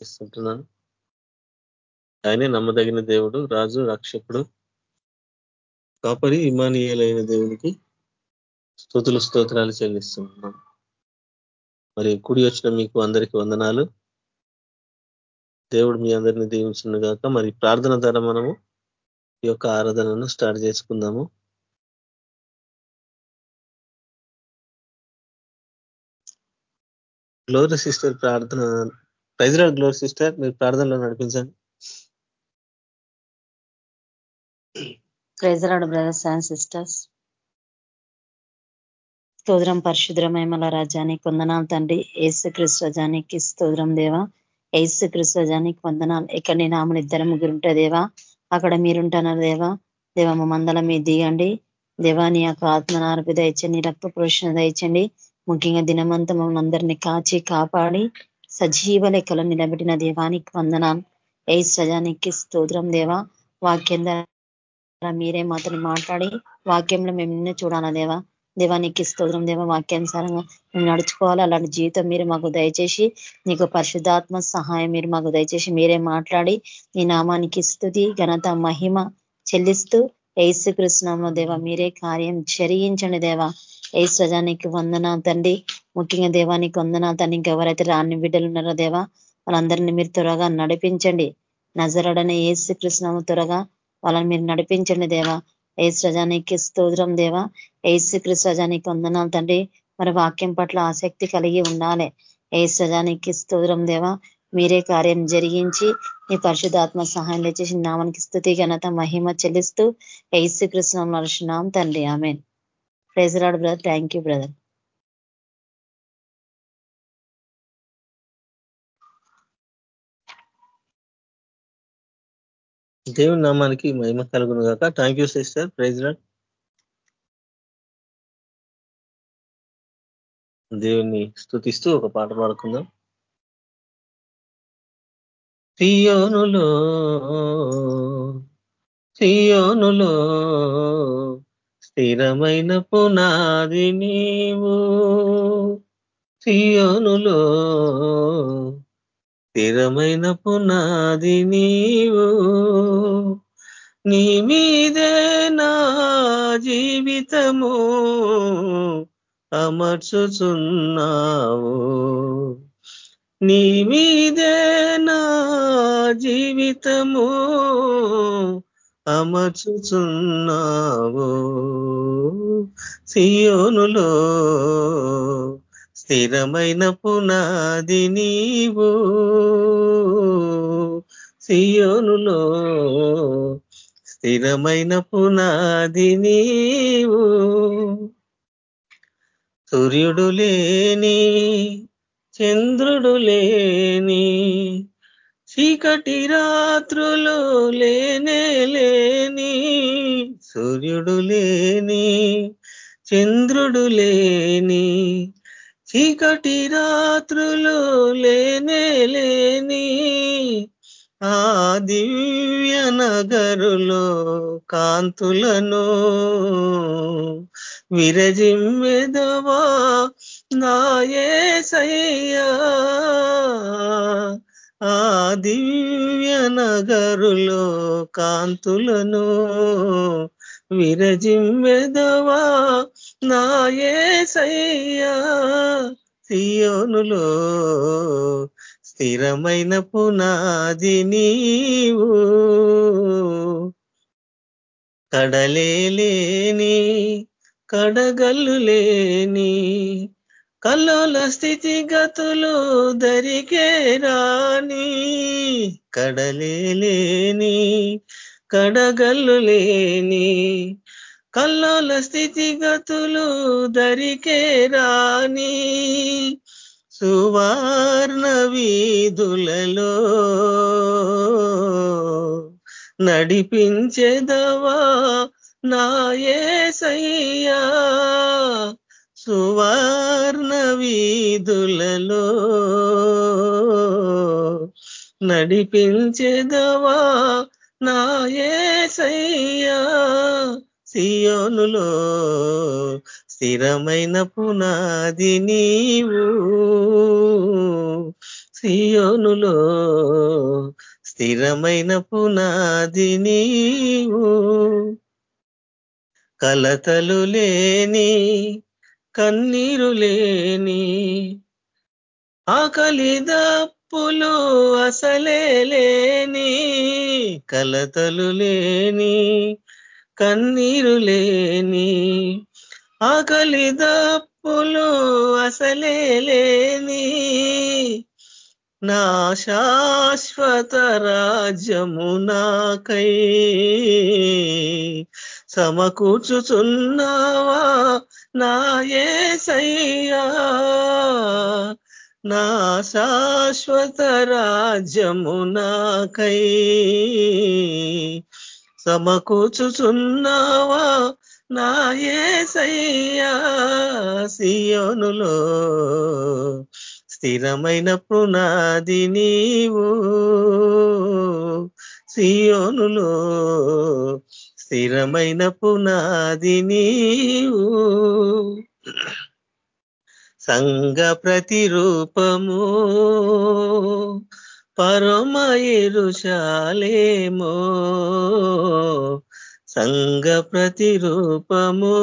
ఇస్తుంటున్నాను. ఆయనే నమ్మదగిన దేవుడు రాజు రక్షకుడు. కాపరి ఇమానీయులైన దేవునికి స్థుతులు స్తోత్రాలు చెల్లిస్తున్నాం మరి కుడి వచ్చిన మీకు అందరికీ వందనాలు. దేవుడు మీ అందరినీ దీవించిన గాక. మరి ప్రార్థన ద్వారా మనము ఈ యొక్క ఆరాధనను స్టార్ట్ చేసుకుందాము. గ్లోరీ సిస్టర్ ప్రార్థన ప్రైజ్రాడ్ గ్లోరీ సిస్టర్ మీరు ప్రార్థనలో నడిపించండి. ప్రైజ్రాడ్ బ్రదర్స్ అండ్ సిస్టర్స్ స్తోత్రం పరిశుద్రమేమల రాజానికి వందనాలు తండ్రి. ఏసు క్రిస్తు రజానికి స్తోత్రం దేవా. ఏసు క్రిస్తు రజానికి వందనాలు. ఎక్కడ నేను నామలు ఇద్దరు ముగ్గురు దేవా. అక్కడ మీరుంటున్నారు దేవా. దేవ మందల మీద దిగండి. దేవా నీ యొక్క ఆత్మనారపి దయచండి రక్త పురుషణ దయచండి. ముఖ్యంగా దినమంతా మమ్మల్ని అందరినీ కాచి కాపాడి సజీవ లెక్కలో నిలబెట్టిన దేవానికి వందనాలు. ఏ సజానికి స్తోత్రం దేవా. వాక్యం మీరే మాత్రం మాట్లాడి వాక్యంలో మేము నిన్నే చూడాలా దేవా. దేవానికి స్తోత్రం దేవ. వాక్యానుసారంగా మేము నడుచుకోవాలి. అలాంటి జీవితం మీరు మాకు దయచేసి నీకు పరిశుద్ధాత్మ సహాయం మీరు మాకు దయచేసి మీరే మాట్లాడి నీ నామానికి స్థుతి ఘనత మహిమ చెల్లిస్తూ ఏసు కృష్ణంలో దేవ మీరే కార్యం జరిగించండి దేవా. ఏ సజానికి వందన తండ్రి. ముఖ్యంగా దేవానికి వందనాలు తను ఇంకెవరైతే రాని బిడ్డలు ఉన్నారో దేవా వాళ్ళందరినీ మీరు త్వరగా నడిపించండి. నజరడనే ఏసు కృష్ణము త్వరగా వాళ్ళని మీరు నడిపించండి దేవా. ఏసు రజానికి స్తోత్రం దేవా. ఏసు కృష్ణజానికి వందనాలు తండ్రి. మరి వాక్యం పట్ల ఆసక్తి కలిగి ఉండాలి. ఏసు రజానికి స్తోత్రం దేవా. మీరే కార్యం జరిగించి మీ పరిశుధాత్మ సహాయం లేచేసి నామానికి స్థుతి ఘనత మహిమ చెల్లిస్తూ ఏసు కృష్ణ నడుచున్నాం తండ్రి. Amen. Praise Lord brother. Thank you brother. దేవుని నామానికి మహిమ కలుగును గాక. Thank you sister praise Lord దేవుణ్ణి స్థుతిస్తూ ఒక పాట పాడుకుందాం. సియోనులో సియోనులో స్థిరమైన పునాది నీవు. సియోనులో స్థిరమైన పునాది నీవు. నీ మీదే నా జీవితము అమర్చుచున్నావు. నీ మీదే నా జీవితము అమర్చుచున్నావు. సియోనులో స్థిరమైన పునాది నీవు. సియోనులో స్థిరమైన పునాది నీవు. సూర్యుడు లేని చంద్రుడు లేని చీకటి రాత్రులు లేనే లేని సూర్యుడు లేని చంద్రుడు లేని చీకటి రాత్రులు లేనే లేని ఆ దివ్య నగరులో కాంతులను విరజిమ్మెదవా నాయే సయ్యా ఆ దివ్య నగరులో కాంతులను విరజిమ్మెదవా నాయసయ్యా సియోనులో స్థిరమైన పునాది నీవు. కడలేని కడగల్లు లేని కల్లోల స్థితిగతులు దరికే రాని కడలేని కడగల్లు లేని కల్లోల స్థితిగతులు దరికే రాని సువర్ణ వీధులలో నడిపించేదవా నాయే సయ్యా సువర్ణ వీధులలో నడిపించేదవా నాయే సయ్యా సియోనులో స్థిరమైన పునాది నీవు. సియోనులో స్థిరమైన పునాది నీవు. కలతలు లేని కన్నీరు లేని ఆకలి దప్పులు అసలే లేని కలతలు లేని కన్నీరు లేని ఆకలి దప్పులు అసలే లేని నా శాశ్వత రాజ్యము నాకై సమకూర్చుచున్నావా నా ఏసయ్యా? నా శాశ్వత రాజ్యము నాకై సమకూచుచున్నావా నా ఏసయ్యా సియోనులో స్థిరమైన పునాది నీవు. సియోనులో స్థిరమైన పునాది నీవు. సంగ ప్రతిరూపము పరమయురుషాలేమో సంగ ప్రతిరూపము.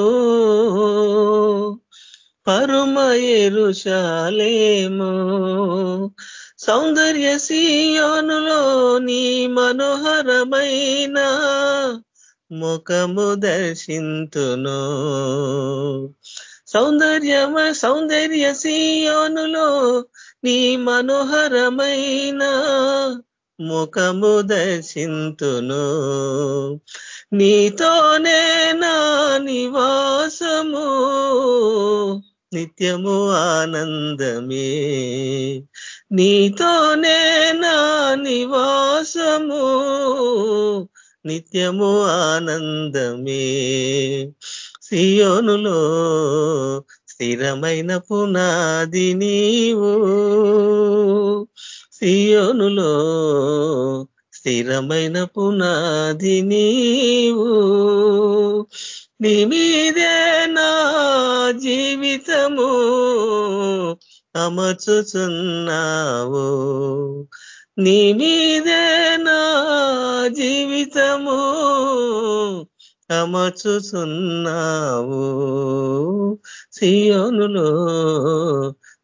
పరమయురుషాలేమో సౌందర్య సీయోనులో నీ మనోహరమైన ముఖము దర్శింతును. సౌందర్యమ సౌందర్య సీయోనులో నీ మనోహరమైన ముఖము దర్శింతును. నీతోనే నా నివాసము నిత్యము ఆనందమే. నీతోనే నా నివాసము నిత్యము ఆనందమే. సియోనులో స్థిరమైన పునాది నీవు. సియోనులో స్థిరమైన పునాది నీవు. నీ మీదే నా జీవితము అమర్చుచున్నావు. నీ మీదే నా జీవితము అమర్చుచున్నావు సియోనులో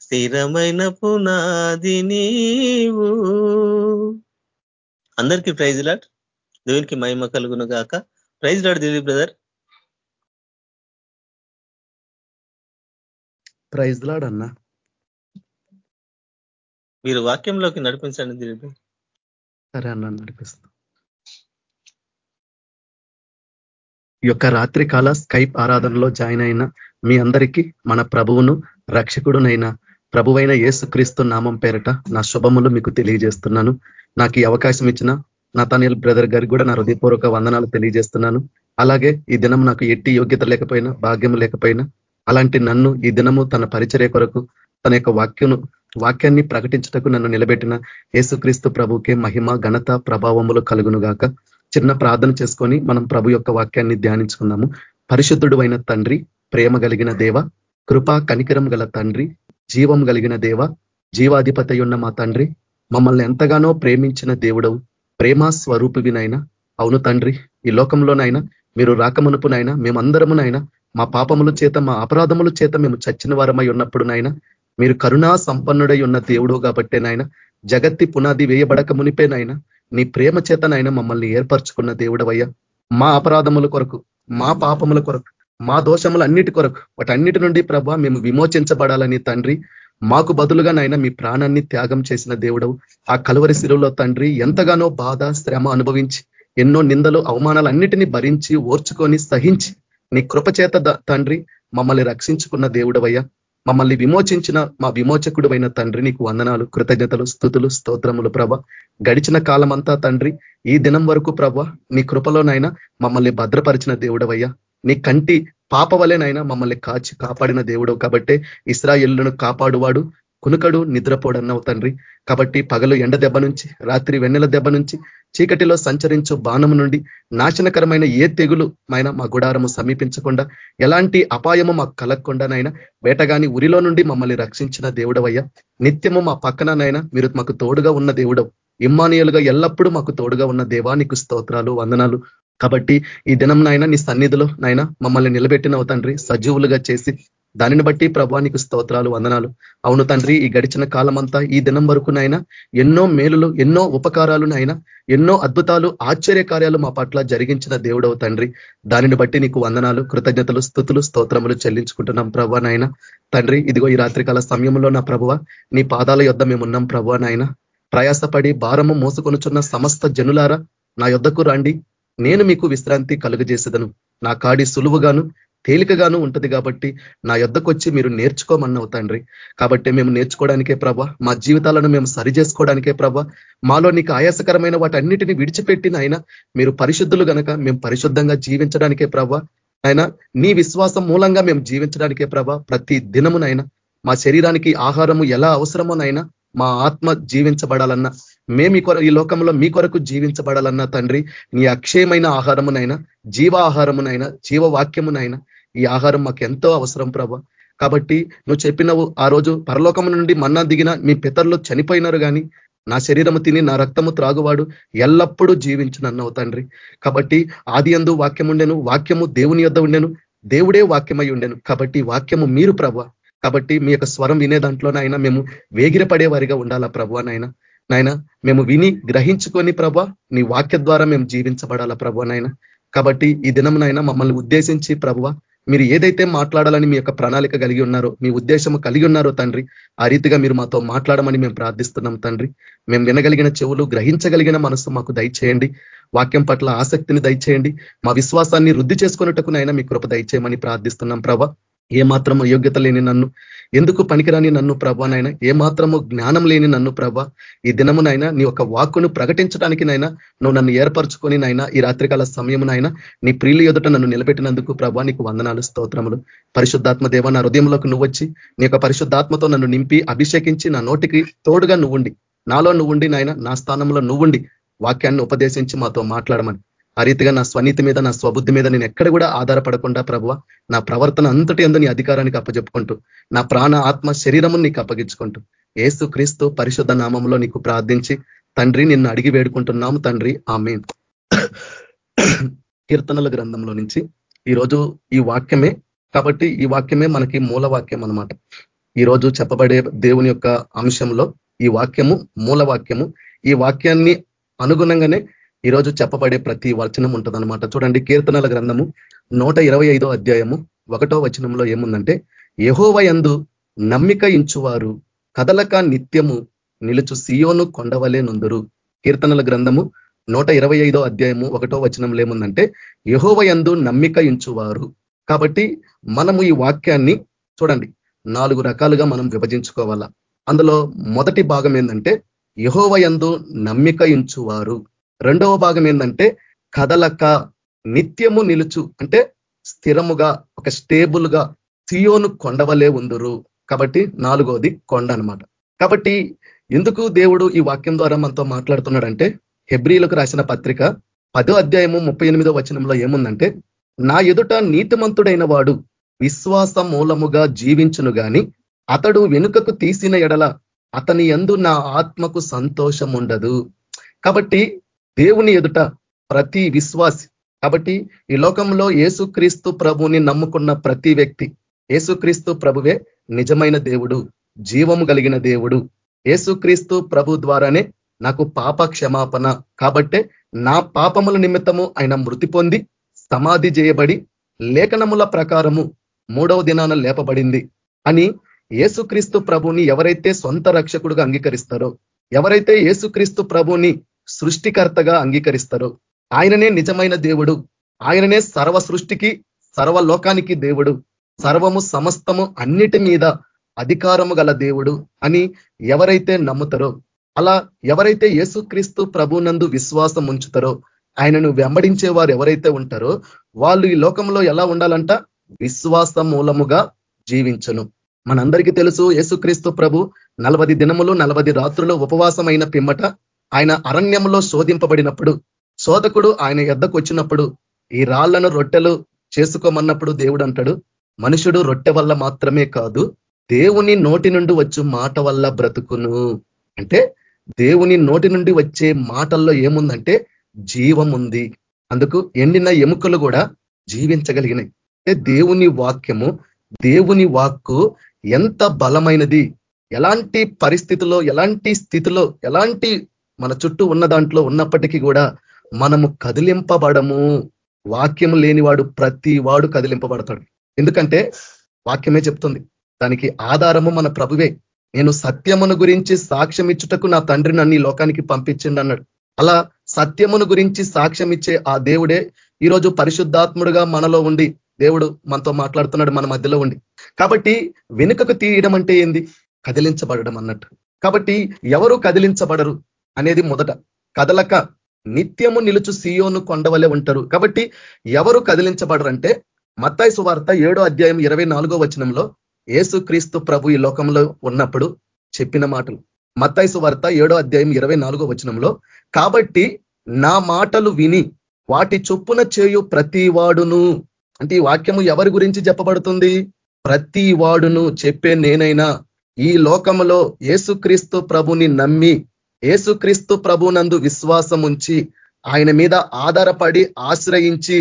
స్థిరమైన పునాది నీవు. అందరికీ ప్రైజ్ లాట్ దేవునికి మహిమ కలుగును గాక. Praise Lord Dilip brother. Praise Lord అన్నా. మీరు వాక్యంలోకి నడిపించండి దిలీప్. సరే అన్న నడిపిస్తా ఈ యొక్క రాత్రి కాల స్కైప్ ఆరాధనలో జాయిన్ అయిన మీ అందరికీ మన ప్రభువును రక్షకుడునైన ప్రభువైన యేసుక్రీస్తు నామం పేరట నా శుభములు మీకు తెలియజేస్తున్నాను. నాకు ఈ అవకాశం ఇచ్చిన నతానియల్ బ్రదర్ గారికి కూడా నా హృదయపూర్వక వందనాలు తెలియజేస్తున్నాను. అలాగే ఈ దినం నాకు ఎట్టి యోగ్యత లేకపోయినా భాగ్యం లేకపోయినా అలాంటి నన్ను ఈ దినము తన పరిచర్య కొరకు తన యొక్క వాక్యను వాక్యాన్ని ప్రకటించటకు నన్ను నిలబెట్టిన యేసుక్రీస్తు ప్రభుకే మహిమ ఘనత ప్రభావములు కలుగును గాక చిన్న ప్రార్థన చేసుకొని మనం ప్రభు యొక్క వాక్యాన్ని ధ్యానించుకుందాము. పరిశుద్ధుడు అయిన తండ్రి ప్రేమ కలిగిన దేవ కృపా కనికరం గల తండ్రి జీవం కలిగిన దేవ జీవాధిపతి ఉన్న మా తండ్రి మమ్మల్ని ఎంతగానో ప్రేమించిన దేవుడవు ప్రేమ స్వరూపినైనా అవును తండ్రి ఈ లోకంలోనైనా మీరు రాకమునుపునైనా మేమందరమునైనా మా పాపముల చేత మా అపరాధముల చేత మేము చచ్చిన వారమై ఉన్నప్పుడునైనా మీరు కరుణా సంపన్నుడై ఉన్న దేవుడు కాబట్టే నాయన జగత్తి పునాది వేయబడక మునిపేనైనా నీ ప్రేమ చేత నాయన మమ్మల్ని ఏర్పరచుకున్న దేవుడవయ్యా. మా అపరాధముల కొరకు మా పాపముల కొరకు మా దోషములు అన్నిటి కొరకు వాటన్నిటి నుండి ప్రభా మేము విమోచించబడాలని తండ్రి. మాకు బదులుగా నాయన మీ ప్రాణాన్ని త్యాగం చేసిన దేవుడవు. ఆ కలువరి శిలువలో తండ్రి ఎంతగానో బాధ శ్రమ అనుభవించి ఎన్నో నిందలు అవమానాలు అన్నిటినీ భరించి ఓర్చుకొని సహించి నీ కృపచేత తండ్రి మమ్మల్ని రక్షించుకున్న దేవుడవయ్యా. మమ్మల్ని విమోచించిన మా విమోచకుడు అయిన తండ్రి నీకు వందనాలు కృతజ్ఞతలు స్థుతులు స్తోత్రములు ప్రభ. గడిచిన కాలమంతా తండ్రి ఈ దినం వరకు ప్రభ నీ కృపలోనైనా మమ్మల్ని భద్రపరిచిన దేవుడవయ్యా. నీ కంటి పాప మమ్మల్ని కాచి కాపాడిన దేవుడవు కాబట్టే ఇస్రాయిల్లను కాపాడువాడు కునుకడు నిద్రపోడన్నావు తండ్రి. కాబట్టి పగలు ఎండ దెబ్బ నుంచి రాత్రి వెన్నెల దెబ్బ నుంచి చీకటిలో సంచరించు బాణము నుండి నాశనకరమైన ఏ తెగులు అయినా మా గుడారము సమీపించకుండా ఎలాంటి అపాయము మాకు కలగకుండానైనా వేటగాని ఉరిలో నుండి మమ్మల్ని రక్షించిన దేవుడవయ్యా. నిత్యము మా పక్కననైనా మీరు మాకు తోడుగా ఉన్న దేవుడవు. ఇమ్మానియలుగా ఎల్లప్పుడూ మాకు తోడుగా ఉన్న దేవానికి స్తోత్రాలు వందనాలు. కాబట్టి ఈ దినం నాయన నీ సన్నిధిలో నాయన మమ్మల్ని నిలబెట్టినవు తండ్రి సజీవులుగా చేసి దానిని బట్టి ప్రభానికి స్తోత్రాలు వందనాలు. అవును తండ్రి ఈ గడిచిన కాలం ఈ దినం వరకు నాయన ఎన్నో మేలులు ఎన్నో ఉపకారాలు నాయన ఎన్నో అద్భుతాలు ఆశ్చర్య కార్యాలు మా పట్ల జరిగించిన దేవుడవు తండ్రి. దానిని బట్టి నీకు వందనాలు కృతజ్ఞతలు స్థుతులు స్తోత్రములు చెల్లించుకుంటున్నాం ప్రభా నాయన. తండ్రి ఇదిగో ఈ రాత్రికాల సమయంలో నా ప్రభువ నీ పాదాల యొద్ద మేమున్నాం ప్రభా నాయన. ప్రయాసపడి భారము మోసుకొనుచున్న సమస్త జనులారా నా యొద్దకు రండి. నేను మీకు విశ్రాంతి కలుగజేసేదను. నా కాడి సులువుగాను తేలికగాను ఉంటది కాబట్టి నా యొద్దకొచ్చి మీరు నేర్చుకోమన్నావు తండ్రి. కాబట్టి మేము నేర్చుకోవడానికే ప్రభ మా జీవితాలను మేము సరి చేసుకోవడానికే ప్రభ మాలో నీకు ఆయాసకరమైన వాటన్నిటిని విడిచిపెట్టిన ఆయన మీరు పరిశుద్ధులు గనక మేము పరిశుద్ధంగా జీవించడానికే ప్రభ ఆయన నీ విశ్వాసం మూలంగా మేము జీవించడానికే ప్రభ ప్రతి దినమునైనా మా శరీరానికి ఆహారము ఎలా అవసరమోనైనా మా ఆత్మ జీవించబడాలన్నా మేము ఈ లోకంలో మీ కొరకు జీవించబడాలన్నా తండ్రి నీ అక్షయమైన ఆహారమునైనా జీవ ఆహారమునైనా జీవవాక్యమునైనా ఈ ఆహారం మాకు ఎంతో అవసరం ప్రభ. కాబట్టి నువ్వు చెప్పినవు ఆ రోజు పరలోకము నుండి మన్నా దిగిన మీ పితరులు చనిపోయినారు కానీ నా శరీరము తిని నా రక్తము త్రాగువాడు ఎల్లప్పుడూ జీవించునన్నావు తండ్రి. కాబట్టి ఆది అందు వాక్యం ఉండెను వాక్యము దేవుని యొద్ద ఉండెను దేవుడే వాక్యమై ఉండెను. కాబట్టి వాక్యము మీరు ప్రభ. కాబట్టి మీ యొక్క స్వరం వినే దాంట్లోనైనా మేము వేగిరపడే వారిగా ఉండాలా ప్రభు నాయన? నాయన మేము విని గ్రహించుకొని ప్రభ నీ వాక్య ద్వారా మేము జీవించబడాలా ప్రభు నాయన. కాబట్టి ఈ దినంనైనా మమ్మల్ని ఉద్దేశించి ప్రభువ మీరు ఏదైతే మాట్లాడాలని మీ యొక్క ప్రణాళిక కలిగి ఉన్నారో మీ ఉద్దేశం కలిగి ఉన్నారో తండ్రి ఆ రీతిగా మీరు మాతో మాట్లాడమని మేము ప్రార్థిస్తున్నాం తండ్రి. మేము వినగలిగిన చెవులు గ్రహించగలిగిన మనసు మాకు దయచేయండి. వాక్యం పట్ల ఆసక్తిని దయచేయండి. మా విశ్వాసాన్ని వృద్ధి చేసుకున్నట్టుకునైనా మీ కృప దయచేయమని ప్రార్థిస్తున్నాం ప్రభ. ఏ మాత్రము యోగ్యత లేని నన్ను. ఎందుకు పనికిరాని నన్ను ప్రభానైనా ఏ మాత్రము జ్ఞానం లేని నన్ను ప్రభ? ఈ దినమునైనా నీ యొక్క వాక్కును ప్రకటించడానికి నైనా నువ్వు నన్ను ఏర్పరచుకొని నైనా ఈ రాత్రికాల సమయమునైనా నీ ప్రియులు ఎదుట నన్ను నిలబెట్టినందుకు ప్రభా నీకు వందనాలు స్తోత్రములు. పరిశుద్ధాత్మ దేవ నా హృదయంలోకి నువ్వు వచ్చి నీ యొక్క పరిశుద్ధాత్మతో నన్ను నింపి అభిషేకించి నా నోటికి తోడుగా నువ్వుండి నాలో నువ్వుండి నాయన నా స్థానంలో నువ్వుండి వాక్యాన్ని ఉపదేశించి మాతో మాట్లాడమని. ఆ రీతిగా నా స్వనీతి మీద నా స్వబుద్ధి మీద నేను ఎక్కడ కూడా ఆధారపడకుండా ప్రభువ నా ప్రవర్తన అంతటి ఎందు నీ అధికారానికి అప్పచెప్పుకుంటూ నా ప్రాణ ఆత్మ శరీరము నీకు అప్పగించుకుంటూ ఏసు క్రీస్తు పరిశుద్ధ నామంలో నీకు ప్రార్థించి తండ్రి నిన్ను అడిగి వేడుకుంటున్నాము తండ్రి. ఆమె కీర్తనల గ్రంథంలో నుంచి ఈరోజు ఈ వాక్యమే కాబట్టి ఈ వాక్యమే మనకి మూల వాక్యం అనమాట ఈరోజు చెప్పబడే దేవుని యొక్క అంశంలో ఈ వాక్యము మూల వాక్యము ఈ వాక్యాన్ని అనుగుణంగానే ఈరోజు చెప్పబడే ప్రతి వచనం ఉంటుందన్నమాట. చూడండి కీర్తనల గ్రంథము నూట అధ్యాయము ఒకటో వచనంలో ఏముందంటే యహోవయందు నమ్మిక ఇంచువారు కదలక నిత్యము నిలుచు సియోను కొండవలే నుందురు. కీర్తనల గ్రంథము నూట అధ్యాయము ఒకటో వచనంలో ఏముందంటే యహోవయందు నమ్మిక ఇంచువారు. కాబట్టి మనము ఈ వాక్యాన్ని చూడండి నాలుగు రకాలుగా మనం విభజించుకోవాలా. అందులో మొదటి భాగం ఏంటంటే యహోవయందు నమ్మిక ఇంచువారు. రెండవ భాగం ఏంటంటే కదలక నిత్యము నిలుచు అంటే స్థిరముగా ఒక స్టేబుల్గా సియోను కొండవలే ఉందరు. కాబట్టి నాలుగోది కొండ అనమాట కాబట్టి ఎందుకు దేవుడు ఈ వాక్యం ద్వారా మనతో మాట్లాడుతున్నాడంటే హెబ్రిలకు రాసిన పత్రిక పదో అధ్యాయము ముప్పై ఎనిమిదో వచనంలో ఏముందంటే నా ఎదుట నీతిమంతుడైన వాడు విశ్వాస మూలముగా జీవించును గాని అతడు వెనుకకు తీసిన ఎడల అతని ఎందు నా ఆత్మకు సంతోషం ఉండదు కాబట్టి దేవుని ఎదుట ప్రతి విశ్వాసి. కాబట్టి ఈ లోకంలో ఏసుక్రీస్తు ప్రభుని నమ్ముకున్న ప్రతి వ్యక్తి ఏసుక్రీస్తు ప్రభువే నిజమైన దేవుడు జీవము కలిగిన దేవుడు. ఏసుక్రీస్తు ప్రభు ద్వారానే నాకు పాప క్షమాపణ కాబట్టే నా పాపముల నిమిత్తము ఆయన మృతి పొంది సమాధి చేయబడి లేఖనముల ప్రకారము మూడవ దినాన లేపబడింది అని ఏసుక్రీస్తు ప్రభుని ఎవరైతే సొంత రక్షకుడుగా అంగీకరిస్తారో ఎవరైతే ఏసుక్రీస్తు ప్రభుని సృష్టికర్తగా అంగీకరిస్తారు. ఆయననే నిజమైన దేవుడు. ఆయననే సర్వ సృష్టికి సర్వలోకానికి దేవుడు. సర్వము సమస్తము అన్నిటి మీద అధికారము గల దేవుడు అని ఎవరైతే నమ్ముతారో అలా ఎవరైతే యేసుక్రీస్తు ప్రభునందు విశ్వాసం ఉంచుతారో ఆయనను వెంబడించే వారు ఎవరైతే ఉంటారో వాళ్ళు ఈ లోకంలో ఎలా ఉండాలంట? విశ్వాస మూలముగా జీవించను. మనందరికీ తెలుసు యేసుక్రీస్తు ప్రభు నలభై దినములు నలభై రాత్రులు ఉపవాసమైన పిమ్మట ఆయన అరణ్యంలో శోధింపబడినప్పుడు శోధకుడు ఆయన ఎద్దకు వచ్చినప్పుడు ఈ రాళ్ళను రొట్టెలు చేసుకోమన్నప్పుడు దేవుడు అంటాడు మనుషుడు రొట్టె వల్ల మాత్రమే కాదు దేవుని నోటి నుండి వచ్చు మాట వల్ల బ్రతుకును. అంటే దేవుని నోటి నుండి వచ్చే మాటల్లో ఏముందంటే జీవం ఉంది అందుకు ఎండిన ఎముకలు కూడా జీవించగలిగినాయి. అంటే దేవుని వాక్యము దేవుని వాక్కు ఎంత బలమైనది. ఎలాంటి పరిస్థితిలో ఎలాంటి స్థితిలో ఎలాంటి మన చుట్టూ ఉన్న దాంట్లో ఉన్నప్పటికీ కూడా మనము కదిలింపబడము. వాక్యం లేనివాడు ప్రతి వాడు కదిలింపబడతాడు. ఎందుకంటే వాక్యమే చెప్తుంది దానికి ఆధారము మన ప్రభువే. నేను సత్యమును గురించి సాక్ష్యం ఇచ్చుటకు నా తండ్రి నన్ను ఈ లోకానికి పంపించిండు అన్నాడు అలా సత్యమును గురించి సాక్ష్యం ఇచ్చే ఆ దేవుడే ఈరోజు పరిశుద్ధాత్ముడుగా మనలో ఉండి దేవుడు మనతో మాట్లాడుతున్నాడు మన మధ్యలో ఉండి. కాబట్టి వెనుకకు తీయడం అంటే ఏంది? కదిలించబడడం అన్నట్టు. కాబట్టి ఎవరు కదిలించబడరు? అనేది మొదట. కదలక నిత్యము నిలుచు సీయోను కొండవలే ఉంటారు. కాబట్టి ఎవరు కదిలించబడరంటే మత్తాయి సువార్త ఏడో అధ్యాయం ఇరవై నాలుగో వచనంలో ఏసుక్రీస్తు ప్రభు ఈ లోకంలో ఉన్నప్పుడు చెప్పిన మాటలు. మత్తాయి సువార్త ఏడో అధ్యాయం ఇరవై నాలుగో వచనంలో కాబట్టి నా మాటలు విని వాటి చొప్పున చేయు ప్రతి వాడును అంటే ఈ వాక్యము ఎవరి గురించి చెప్పబడుతుంది? ప్రతి వాడును చెప్పే నేనైనా. ఈ లోకములో ఏసుక్రీస్తు ప్రభుని నమ్మి ఏసుక్రీస్తు ప్రభునందు విశ్వాసం ఉంచి ఆయన మీద ఆధారపడి ఆశ్రయించి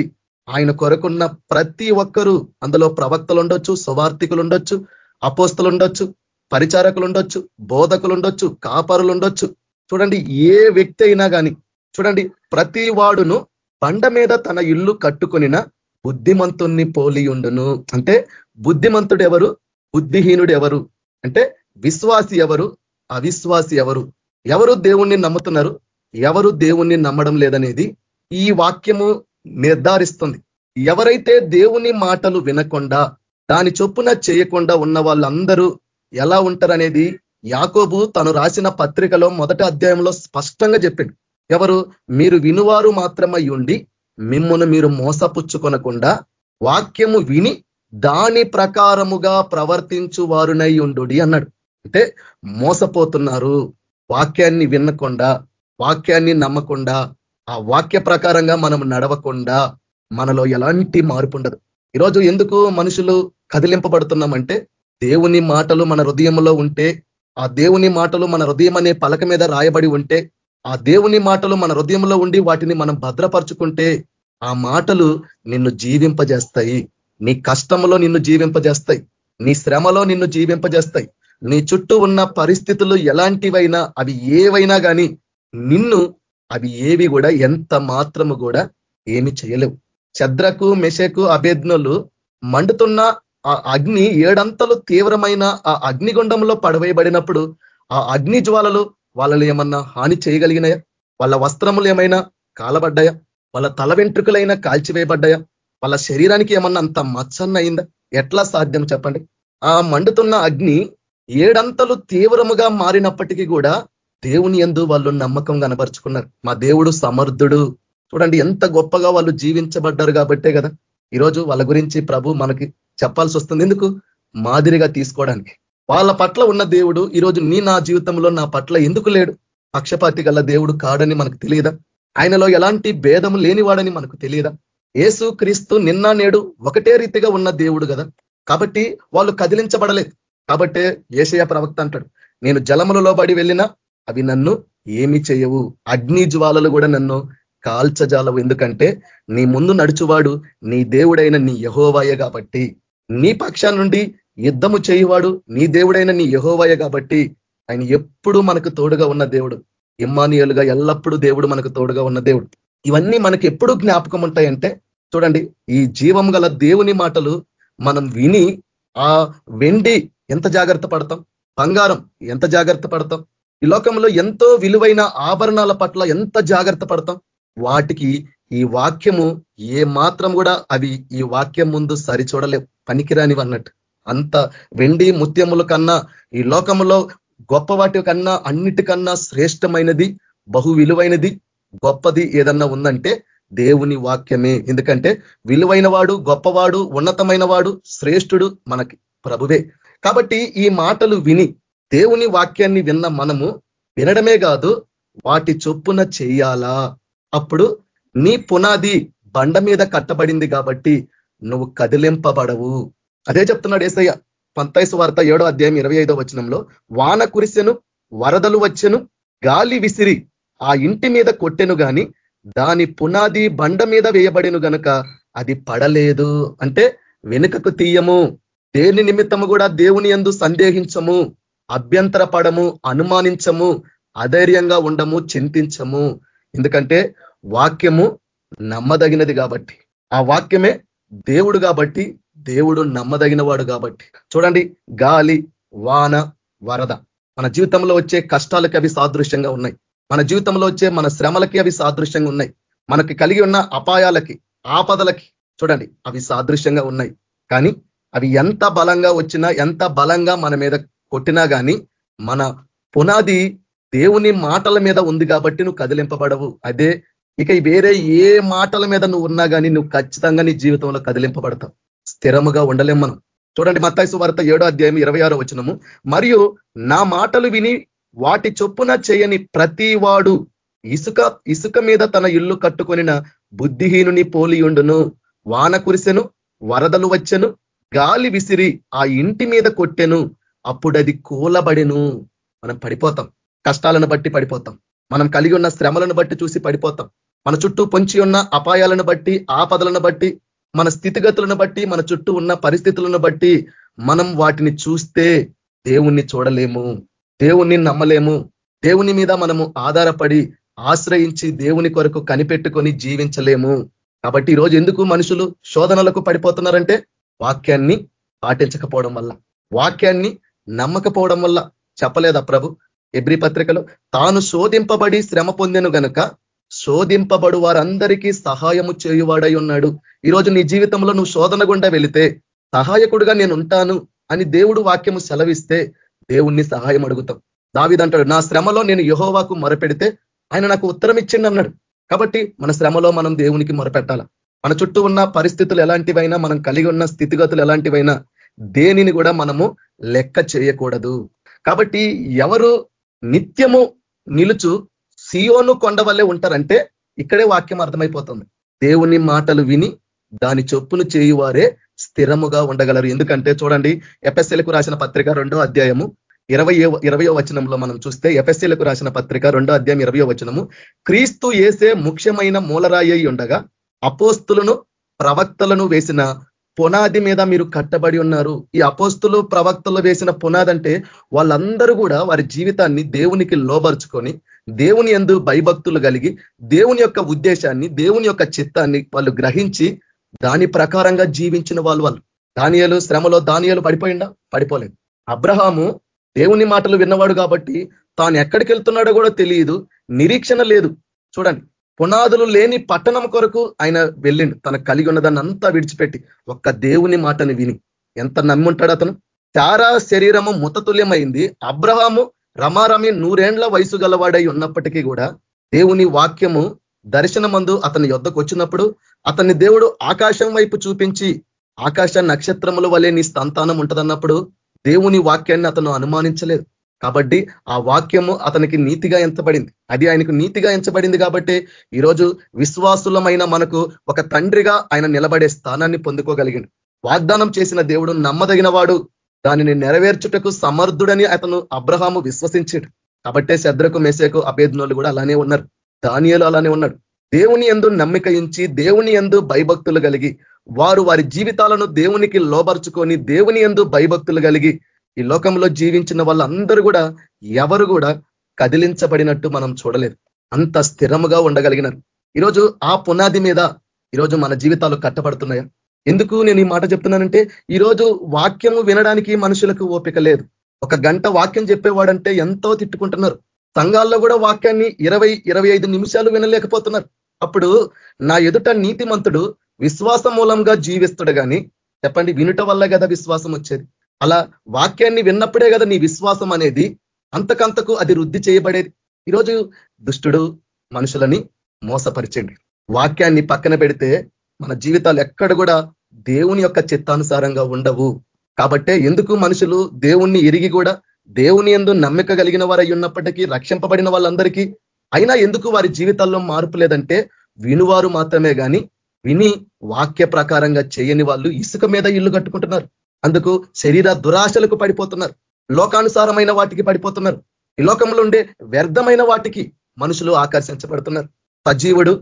ఆయన కొరకున్న ప్రతి ఒక్కరూ అందులో ప్రవక్తలు ఉండొచ్చు సువార్థికులు ఉండొచ్చు అపోస్తులు ఉండొచ్చు పరిచారకులు ఉండొచ్చు బోధకులు ఉండొచ్చు కాపరులు ఉండొచ్చు చూడండి ఏ వ్యక్తి అయినా కానీ చూడండి ప్రతి వాడును బండ మీద తన ఇల్లు కట్టుకొనిన బుద్ధిమంతుణ్ణి పోలి ఉండును. అంటే బుద్ధిమంతుడు ఎవరు బుద్ధిహీనుడు ఎవరు అంటే విశ్వాసి ఎవరు అవిశ్వాసి ఎవరు ఎవరు దేవుణ్ణి నమ్ముతున్నారు? ఎవరు దేవుణ్ణి నమ్మడం లేదనేది ఈ వాక్యము నిర్ధారిస్తుంది. ఎవరైతే దేవుని మాటలు వినకుండా దాని చొప్పున చేయకుండా ఉన్న వాళ్ళందరూ ఎలా ఉంటారనేది యాకోబు తను రాసిన పత్రికలో మొదటి అధ్యాయంలో స్పష్టంగా చెప్పింది ఎవరు? మీరు వినువారు మాత్రమై ఉండి మిమ్మల్ని మీరు మోసపుచ్చుకొనకుండా వాక్యము విని దాని ప్రకారముగా ప్రవర్తించు వారునై ఉండు అన్నాడు. అంటే మోసపోతున్నారు. వాక్యాన్ని వినకుండా వాక్యాన్ని నమ్మకుండా ఆ వాక్య ప్రకారంగా మనం నడవకుండా మనలో ఎలాంటి మార్పు ఉండదు. ఈరోజు ఎందుకు మనుషులు కదిలింపబడుతున్నామంటే దేవుని మాటలు మన హృదయంలో ఉంటే ఆ దేవుని మాటలు మన హృదయం అనే పలక మీద రాయబడి ఉంటే ఆ దేవుని మాటలు మన హృదయంలో ఉండి వాటిని మనం భద్రపరుచుకుంటే ఆ మాటలు నిన్ను జీవింపజేస్తాయి. నీ కష్టంలో నిన్ను జీవింపజేస్తాయి. నీ శ్రమలో నిన్ను జీవింపజేస్తాయి. నీ చుట్టూ ఉన్న పరిస్థితులు ఎలాంటివైనా అవి ఏవైనా కానీ నిన్ను అవి ఏవి కూడా ఎంత మాత్రము కూడా ఏమి చేయలేవు. చద్రకు మెషకు అభేజ్ఞలు మండుతున్న ఆ అగ్ని ఏడంతలు తీవ్రమైన ఆ అగ్నిగుండంలో పడవేయబడినప్పుడు ఆ అగ్ని జ్వాలలు వాళ్ళని ఏమన్నా హాని చేయగలిగినాయా? వాళ్ళ వస్త్రములు ఏమైనా కాలబడ్డాయా? వాళ్ళ తల వెంట్రుకలైనా కాల్చివేయబడ్డాయా? వాళ్ళ శరీరానికి ఏమన్నా అంత మచ్చన్న అయిందా? ఎట్లా సాధ్యం చెప్పండి? ఆ మండుతున్న అగ్ని ఏడంతలు తీవ్రముగా మారినప్పటికీ కూడా దేవుని ఎందు వాళ్ళు నమ్మకం కనబరుచుకున్నారు. మా దేవుడు సమర్థుడు. చూడండి ఎంత గొప్పగా వాళ్ళు జీవించబడ్డారు కాబట్టే కదా. ఈరోజు వాళ్ళ గురించి ప్రభు మనకి చెప్పాల్సి వస్తుంది. ఎందుకు? మాదిరిగా తీసుకోవడానికి. వాళ్ళ పట్ల ఉన్న దేవుడు ఈరోజు నీ నా జీవితంలో నా పట్ల ఎందుకు లేడు? పక్షపాతి గల దేవుడు కాడని మనకు తెలియదా? ఆయనలో ఎలాంటి భేదం లేనివాడని మనకు తెలియదా? ఏసు క్రీస్తు నిన్న నేడు ఒకటే రీతిగా ఉన్న దేవుడు కదా. కాబట్టి వాళ్ళు కదిలించబడలేదు. కాబట్టే ఏసయ ప్రవక్త అంటాడు నేను జలములలో బడి వెళ్ళినా అవి నన్ను ఏమి చేయవు. అగ్ని జ్వాలలు కూడా నన్ను కాల్చజాలవు. ఎందుకంటే నీ ముందు నడుచువాడు నీ దేవుడైన నీ యహోవాయ కాబట్టి. నీ పక్షా నుండి యుద్ధము చేయువాడు నీ దేవుడైన నీ యహోవాయ కాబట్టి. ఆయన ఎప్పుడు మనకు తోడుగా ఉన్న దేవుడు. ఇమ్మానియలుగా ఎల్లప్పుడూ దేవుడు మనకు తోడుగా ఉన్న దేవుడు. ఇవన్నీ మనకి ఎప్పుడు జ్ఞాపకం ఉంటాయంటే చూడండి ఈ జీవం గల దేవుని మాటలు మనం విని ఆ వెండి ఎంత జాగ్రత్త పడతాం? బంగారం ఎంత జాగ్రత్త పడతాం? ఈ లోకంలో ఎంతో విలువైన ఆభరణాల పట్ల ఎంత జాగ్రత్త పడతాం? వాటికి ఈ వాక్యము ఏ మాత్రం కూడా అవి ఈ వాక్యం ముందు సరిచూడలేవు. పనికిరానివి అన్నట్టు. అంత వెండి ముత్యముల కన్నా ఈ లోకంలో గొప్ప వాటి కన్నా అన్నిటికన్నా శ్రేష్టమైనది బహు విలువైనది గొప్పది ఏదన్నా ఉందంటే దేవుని వాక్యమే. ఎందుకంటే విలువైన వాడు గొప్పవాడు ఉన్నతమైన వాడు శ్రేష్ఠుడు మనకి ప్రభువే. కాబట్టి ఈ మాటలు విని దేవుని వాక్యాన్ని విన్న మనము వినడమే కాదు వాటి చొప్పున చెయ్యాలా అప్పుడు నీ పునాది బండ మీద కట్టబడింది కాబట్టి నువ్వు కదిలింపబడవు. అదే చెప్తున్నాడు ఏసయ్య పంతైసు వార్త ఏడో అధ్యాయం ఇరవై ఐదో వచనంలో వాన కురిసెను వరదలు వచ్చెను గాలి విసిరి ఆ ఇంటి మీద కొట్టెను గాని దాని పునాది బండ మీద వేయబడిను గనుక అది పడలేదు. అంటే వెనుకకు తీయము. దేని నిమిత్తము కూడా దేవుని ఎందు సందేహించము అభ్యంతర పడము అనుమానించము అధైర్యంగా ఉండము చింతించము. ఎందుకంటే వాక్యము నమ్మదగినది కాబట్టి. ఆ వాక్యమే దేవుడు కాబట్టి దేవుడు నమ్మదగిన వాడు కాబట్టి. చూడండి గాలి వాన వరద. మన జీవితంలో వచ్చే కష్టాలకి అవి సాదృశ్యంగా ఉన్నాయి. మన జీవితంలో వచ్చే మన శ్రమలకి అవి సాదృశ్యంగా ఉన్నాయి. మనకి కలిగి ఉన్న అపాయాలకి ఆపదలకి చూడండి అవి సాదృశ్యంగా ఉన్నాయి. కానీ అవి ఎంత బలంగా వచ్చినా ఎంత బలంగా మన మీద కొట్టినా కానీ మన పునాది దేవుని మాటల మీద ఉంది కాబట్టి నువ్వు కదిలింపబడవు. అదే ఇక వేరే ఏ మాటల మీద నువ్వు ఉన్నా కానీ నువ్వు ఖచ్చితంగా నీ జీవితంలో కదిలింపబడతావు. స్థిరముగా ఉండలేం మనం. చూడండి మత్తాయి వార్త ఏడో అధ్యాయం ఇరవై ఆరో వచనము. మరియు నా మాటలు విని వాటి చొప్పున చేయని ప్రతి వాడు ఇసుక ఇసుక మీద తన ఇల్లు కట్టుకొనిన బుద్ధిహీనుని పోలియుండును. వాన కురిసెను వరదలు వచ్చెను గాలి విసిరి ఆ ఇంటి మీద కొట్టెను అప్పుడు అది కూలబడిను. మనం పడిపోతాం. కష్టాలను బట్టి పడిపోతాం. మనం కలిగి ఉన్న శ్రమలను బట్టి చూసి పడిపోతాం. మన చుట్టూ పొంచి ఉన్న అపాయాలను బట్టి ఆపదలను బట్టి మన స్థితిగతులను బట్టి మన చుట్టూ ఉన్న పరిస్థితులను బట్టి మనం వాటిని చూస్తే దేవుణ్ణి చూడలేము దేవుణ్ణి నమ్మలేము. దేవుని మీద మనము ఆధారపడి ఆశ్రయించి దేవుని కొరకు కనిపెట్టుకొని జీవించలేము. కాబట్టి ఈరోజు ఎందుకు మనుషులు శోధనలకు పడిపోతున్నారంటే వాక్యాన్ని పాటించకపోవడం వల్ల వాక్యాన్ని నమ్మకపోవడం వల్ల చెప్పలేదా ప్రభు? ఎబ్రి పత్రికలో తాను శోధింపబడి శ్రమ పొందెను గనుక శోధింపబడు వారందరికీ సహాయము చేయువాడై ఉన్నాడు. ఈరోజు నీ జీవితంలో నువ్వు శోధన గుండా వెళితే సహాయకుడుగా నేను ఉంటాను అని దేవుడు వాక్యము సెలవిస్తే దేవుణ్ణి సహాయం అడుగుతాం. దావిదంటాడు నా శ్రమలో నేను యహోవాకు మొరపెడితే ఆయన నాకు ఉత్తరం ఇచ్చిండి అన్నాడు కాబట్టి మన శ్రమలో మనం దేవునికి మొరపెట్టాల? మన చుట్టూ ఉన్న పరిస్థితులు ఎలాంటివైనా మనం కలిగి ఉన్న స్థితిగతులు ఎలాంటివైనా దేనిని కూడా మనము లెక్క చేయకూడదు. కాబట్టి ఎవరు నిత్యము నిలుచు సియోను కొండ వల్లే ఉంటారంటే ఇక్కడే వాక్యం అర్థమైపోతుంది. దేవుని మాటలు విని దాని చొప్పును చేయువారే స్థిరముగా ఉండగలరు. ఎందుకంటే చూడండి ఎఫ్ఎస్ఎలకు రాసిన పత్రిక రెండో అధ్యాయము ఇరవై ఇరవయో వచనంలో మనం చూస్తే ఎఫ్ఎస్సీలకు రాసిన పత్రిక రెండో అధ్యాయం ఇరవయో వచనము క్రీస్తు ఏసే ముఖ్యమైన మూలరాయి ఉండగా అపోస్తులను ప్రవక్తలను వేసిన పునాది మీద మీరు కట్టబడి ఉన్నారు. ఈ అపోస్తులు ప్రవక్తలు వేసిన పునాది అంటే వాళ్ళందరూ కూడా వారి జీవితాన్ని దేవునికి లోబరుచుకొని దేవుని ఎందు భయభక్తులు కలిగి దేవుని యొక్క ఉద్దేశాన్ని దేవుని యొక్క చిత్తాన్ని వాళ్ళు గ్రహించి దాని ప్రకారంగా జీవించిన వాళ్ళు వాళ్ళు. దానియలు శ్రమలో దానియలు పడిపోయిందా పడిపోలేదు. అబ్రహాము దేవుని మాటలు విన్నవాడు కాబట్టి తాను ఎక్కడికి వెళ్తున్నాడో కూడా తెలియదు. నిరీక్షణ లేదు. చూడండి. పునాదులు లేని పట్టణం కొరకు ఆయన వెళ్ళిండు. తన కలిగి ఉన్నదాన్ని అంతా విడిచిపెట్టి ఒక్క దేవుని మాటని విని. ఎంత నమ్ముంటాడు అతను? చారా శరీరము ముతతుల్యమైంది. అబ్రహాము రమారమి నూరేండ్ల వయసు గలవాడై ఉన్నప్పటికీ కూడా దేవుని వాక్యము దర్శనమందు అతని యొద్దకు వచ్చినప్పుడు అతన్ని దేవుడు ఆకాశం వైపు చూపించి ఆకాశ నక్షత్రముల వలె నీ సంతానం ఉంటదన్నప్పుడు దేవుని వాక్యాన్ని అతను అనుమానించలేదు. కాబట్టి ఆ వాక్యము అతనికి నీతిగా ఎంచబడింది. అది ఆయనకు నీతిగా ఎంచబడింది కాబట్టి ఈరోజు విశ్వాసులమైన మనకు ఒక తండ్రిగా ఆయన నిలబడే స్థానాన్ని పొందుకోగలిగింది వాగ్దానం చేసిన దేవుడు నమ్మదగిన వాడు దానిని నెరవేర్చుటకు సమర్థుడని అతను అబ్రహాము విశ్వసించాడు. కాబట్టే శద్రకు మెసేకు అభేజ్ఞులు కూడా అలానే ఉన్నారు. దానియలు అలానే ఉన్నాడు. దేవుని ఎందు నమ్మిక ఉంచి దేవుని ఎందు భయభక్తులు కలిగి వారు వారి జీవితాలను దేవునికి లోబరుచుకొని దేవుని ఎందు భయభక్తులు కలిగి ఈ లోకంలో జీవించిన వాళ్ళందరూ కూడా ఎవరు కూడా కదిలించబడినట్టు మనం చూడలేదు. అంత స్థిరముగా ఉండగలిగినారు. ఈరోజు ఆ పునాది మీద ఈరోజు మన జీవితాలు కట్టబడుతున్నాయా? ఎందుకు నేను ఈ మాట చెప్తున్నానంటే ఈరోజు వాక్యము వినడానికి మనుషులకు ఓపిక లేదు. ఒక గంట వాక్యం చెప్పేవాడంటే ఎంతో తిట్టుకుంటున్నారు. సంఘాల్లో కూడా వాక్యాన్ని ఇరవై ఇరవై నిమిషాలు వినలేకపోతున్నారు. అప్పుడు నా ఎదుట నీతిమంతుడు విశ్వాస మూలంగా జీవిస్తుడు కానీ చెప్పండి వినుట వల్ల కదా విశ్వాసం వచ్చేది? అలా వాక్యాన్ని విన్నప్పుడే కదా నీ విశ్వాసం అనేది. అంతకంతకు అది వృద్ధి చేయబడేది. ఈరోజు దుష్టుడు మనుషులని మోసపరిచండి. వాక్యాన్ని పక్కన పెడితే మన జీవితాలు ఎక్కడ కూడా దేవుని యొక్క చిత్తానుసారంగా ఉండవు. కాబట్టే ఎందుకు మనుషులు దేవుణ్ణి ఎరిగి కూడా దేవుని ఎందు నమ్మిక కలిగిన వారై ఉన్నప్పటికీ రక్షింపబడిన వాళ్ళందరికీ అయినా ఎందుకు వారి జీవితాల్లో మార్పు లేదంటే వినువారు మాత్రమే కానీ విని వాక్య ప్రకారంగా చేయని వాళ్ళు ఇసుక మీద ఇల్లు కట్టుకుంటున్నారు. అందుకు శరీర దురాశలకు పడిపోతున్నారు. లోకానుసారమైన వాటికి పడిపోతున్నారు. ఈ లోకంలో ఉండే వ్యర్థమైన వాటికి మనుషులు ఆకర్షించబడుతున్నారు. సజీవుడు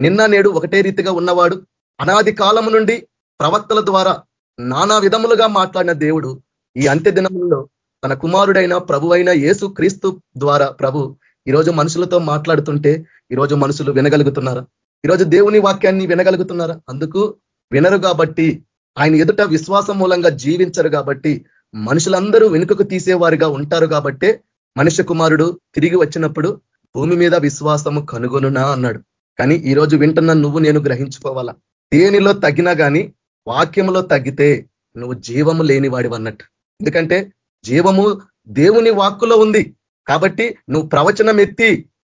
నిన్న నేడు ఒకటే రీతిగా ఉన్నవాడు అనాది కాలము నుండి ప్రవక్తల ద్వారా నానా విధములుగా మాట్లాడిన దేవుడు ఈ అంత్య దినములలో తన కుమారుడైన ప్రభు అయిన యేసు క్రీస్తు ద్వారా ప్రభు ఈరోజు మనుషులతో మాట్లాడుతుంటే ఈరోజు మనుషులు వినగలుగుతున్నారా? ఈరోజు దేవుని వాక్యాన్ని వినగలుగుతున్నారా? అందుకు వినరు కాబట్టి ఆయన ఎదుట విశ్వాసం మూలంగా జీవించరు కాబట్టి మనుషులందరూ వెనుకకు తీసేవారుగా ఉంటారు కాబట్టే మనుష్య కుమారుడు తిరిగి వచ్చినప్పుడు భూమి మీద విశ్వాసము కనుగొనునా అన్నాడు. కానీ ఈరోజు వింటున్న నువ్వు నేను గ్రహించుకోవాలా? దేనిలో తగ్గినా కానీ వాక్యంలో తగ్గితే నువ్వు జీవము లేని వాడివన్నట్టు ఎందుకంటే జీవము దేవుని వాక్కులో ఉంది. కాబట్టి నువ్వు ప్రవచనం ఎత్తి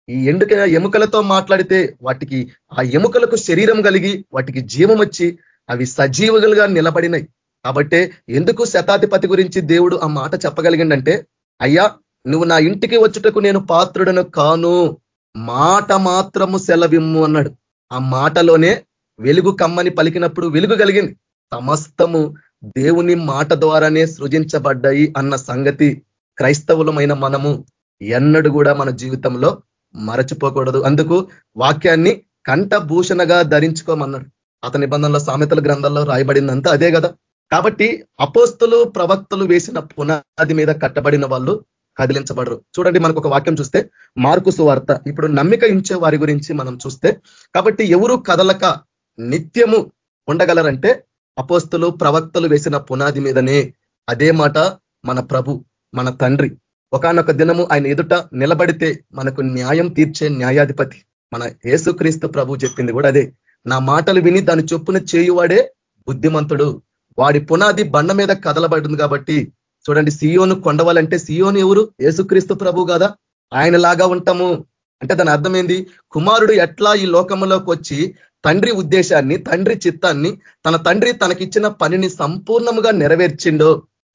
ఈ ఎండుక ఎముకలతో మాట్లాడితే వాటికి ఆ ఎముకలకు శరీరం కలిగి వాటికి జీవం వచ్చి అవి సజీవులుగా నిలబడినాయి. కాబట్టే ఎందుకు శతాధిపతి గురించి దేవుడు ఆ మాట చెప్పగలిగిండంటే అయ్యా నువ్వు నా ఇంటికి వచ్చుటకు నేను పాత్రుడను కాను. మాట మాత్రము సెలవిమ్ము అన్నాడు. ఆ మాటలోనే వెలుగు కమ్మని పలికినప్పుడు వెలుగు కలిగింది. సమస్తము దేవుని మాట ద్వారానే సృజించబడ్డాయి అన్న సంగతి క్రైస్తవులమైన మనము ఎన్నడు కూడా మన జీవితంలో మరచిపోకూడదు. అందుకు వాక్యాన్ని కంఠభూషణగా ధరించుకోమన్నాడు. అతని నిబంధనలో సామెతల గ్రంథంలో రాయబడిందంతా అదే కదా. కాబట్టి అపోస్తులు ప్రవక్తలు వేసిన పునాది మీద కట్టబడిన వాళ్ళు కదిలించబడరు. చూడండి మనకు ఒక వాక్యం చూస్తే మార్కు సువార్త. ఇప్పుడు నమ్మిక ఇచ్చే వారి గురించి మనం చూస్తే కాబట్టి ఎవరు కదలక నిత్యము ఉండగలరంటే అపోస్తులు ప్రవక్తలు వేసిన పునాది మీదనే అదే మాట మన ప్రభు మన తండ్రి. ఒకనొక దినము ఆయన ఎదుట నిలబడితే మనకు న్యాయం తీర్చే న్యాయాధిపతి మన యేసుక్రీస్తు ప్రభు చెప్పింది కూడా అదే. నా మాటలు విని దాని చొప్పున చేయువాడే బుద్ధిమంతుడు. వాడి పునాది బండ మీద కదలబడింది కాబట్టి చూడండి సియోను కొండవాలంటే సియోను ఎవరు? యేసుక్రీస్తు ప్రభు కదా? ఆయన లాగా ఉంటాము. అంటే దాని అర్థమైంది కుమారుడు ఎట్లా ఈ లోకంలోకి వచ్చి తండ్రి ఉద్దేశాన్ని తండ్రి చిత్తాన్ని తన తండ్రి తనకిచ్చిన పనిని సంపూర్ణముగా నెరవేర్చిండో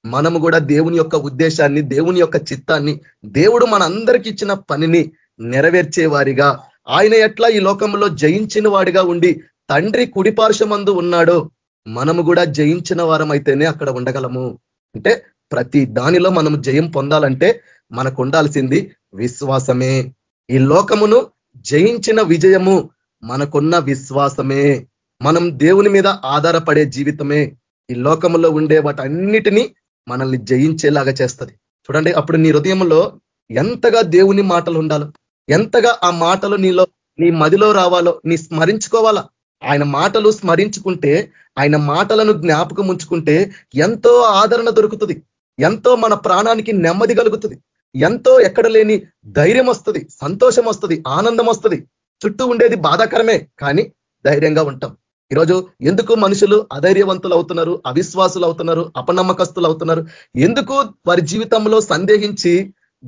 మనము కూడా దేవుని యొక్క ఉద్దేశాన్ని దేవుని యొక్క చిత్తాన్ని దేవుడు మన అందరికి ఇచ్చిన పనిని నెరవేర్చే వారిగా ఆయన ఎట్లా ఈ లోకంలో జయించిన వాడిగా ఉండి తండ్రి కుడిపార్శ్వమందు ఉన్నాడో మనము కూడా జయించిన వారం అయితేనే అక్కడ ఉండగలము. అంటే ప్రతి దానిలో మనం జయం పొందాలంటే మనకు ఉండాల్సింది విశ్వాసమే. ఈ లోకమును జయించిన విజయము మనకున్న విశ్వాసమే. మనం దేవుని మీద ఆధారపడే జీవితమే. ఈ లోకంలో ఉండే వాటన్నిటినీ మనల్ని జయించేలాగా చేస్తుంది. చూడండి అప్పుడు నీ హృదయంలో ఎంతగా దేవుని మాటలు ఉండాలో. ఎంతగా ఆ మాటలు నీలో నీ మదిలో రావాలో నీ స్మరించుకోవాలా? ఆయన మాటలు స్మరించుకుంటే ఆయన మాటలను జ్ఞాపకం ఉంచుకుంటే ఎంతో ఆదరణ దొరుకుతుంది. ఎంతో మన ప్రాణానికి నెమ్మది కలుగుతుంది. ఎంతో ఎక్కడ లేని ధైర్యం వస్తుంది సంతోషం వస్తుంది ఆనందం వస్తుంది. చుట్టూ ఉండేది బాధాకరమే కానీ ధైర్యంగా ఉంటాం. ఈరోజు ఎందుకు మనుషులు అధైర్యవంతులు అవుతున్నారు అవిశ్వాసులు అవుతున్నారు అపనమ్మకస్తులు అవుతున్నారు? ఎందుకు వారి జీవితంలో సందేహించి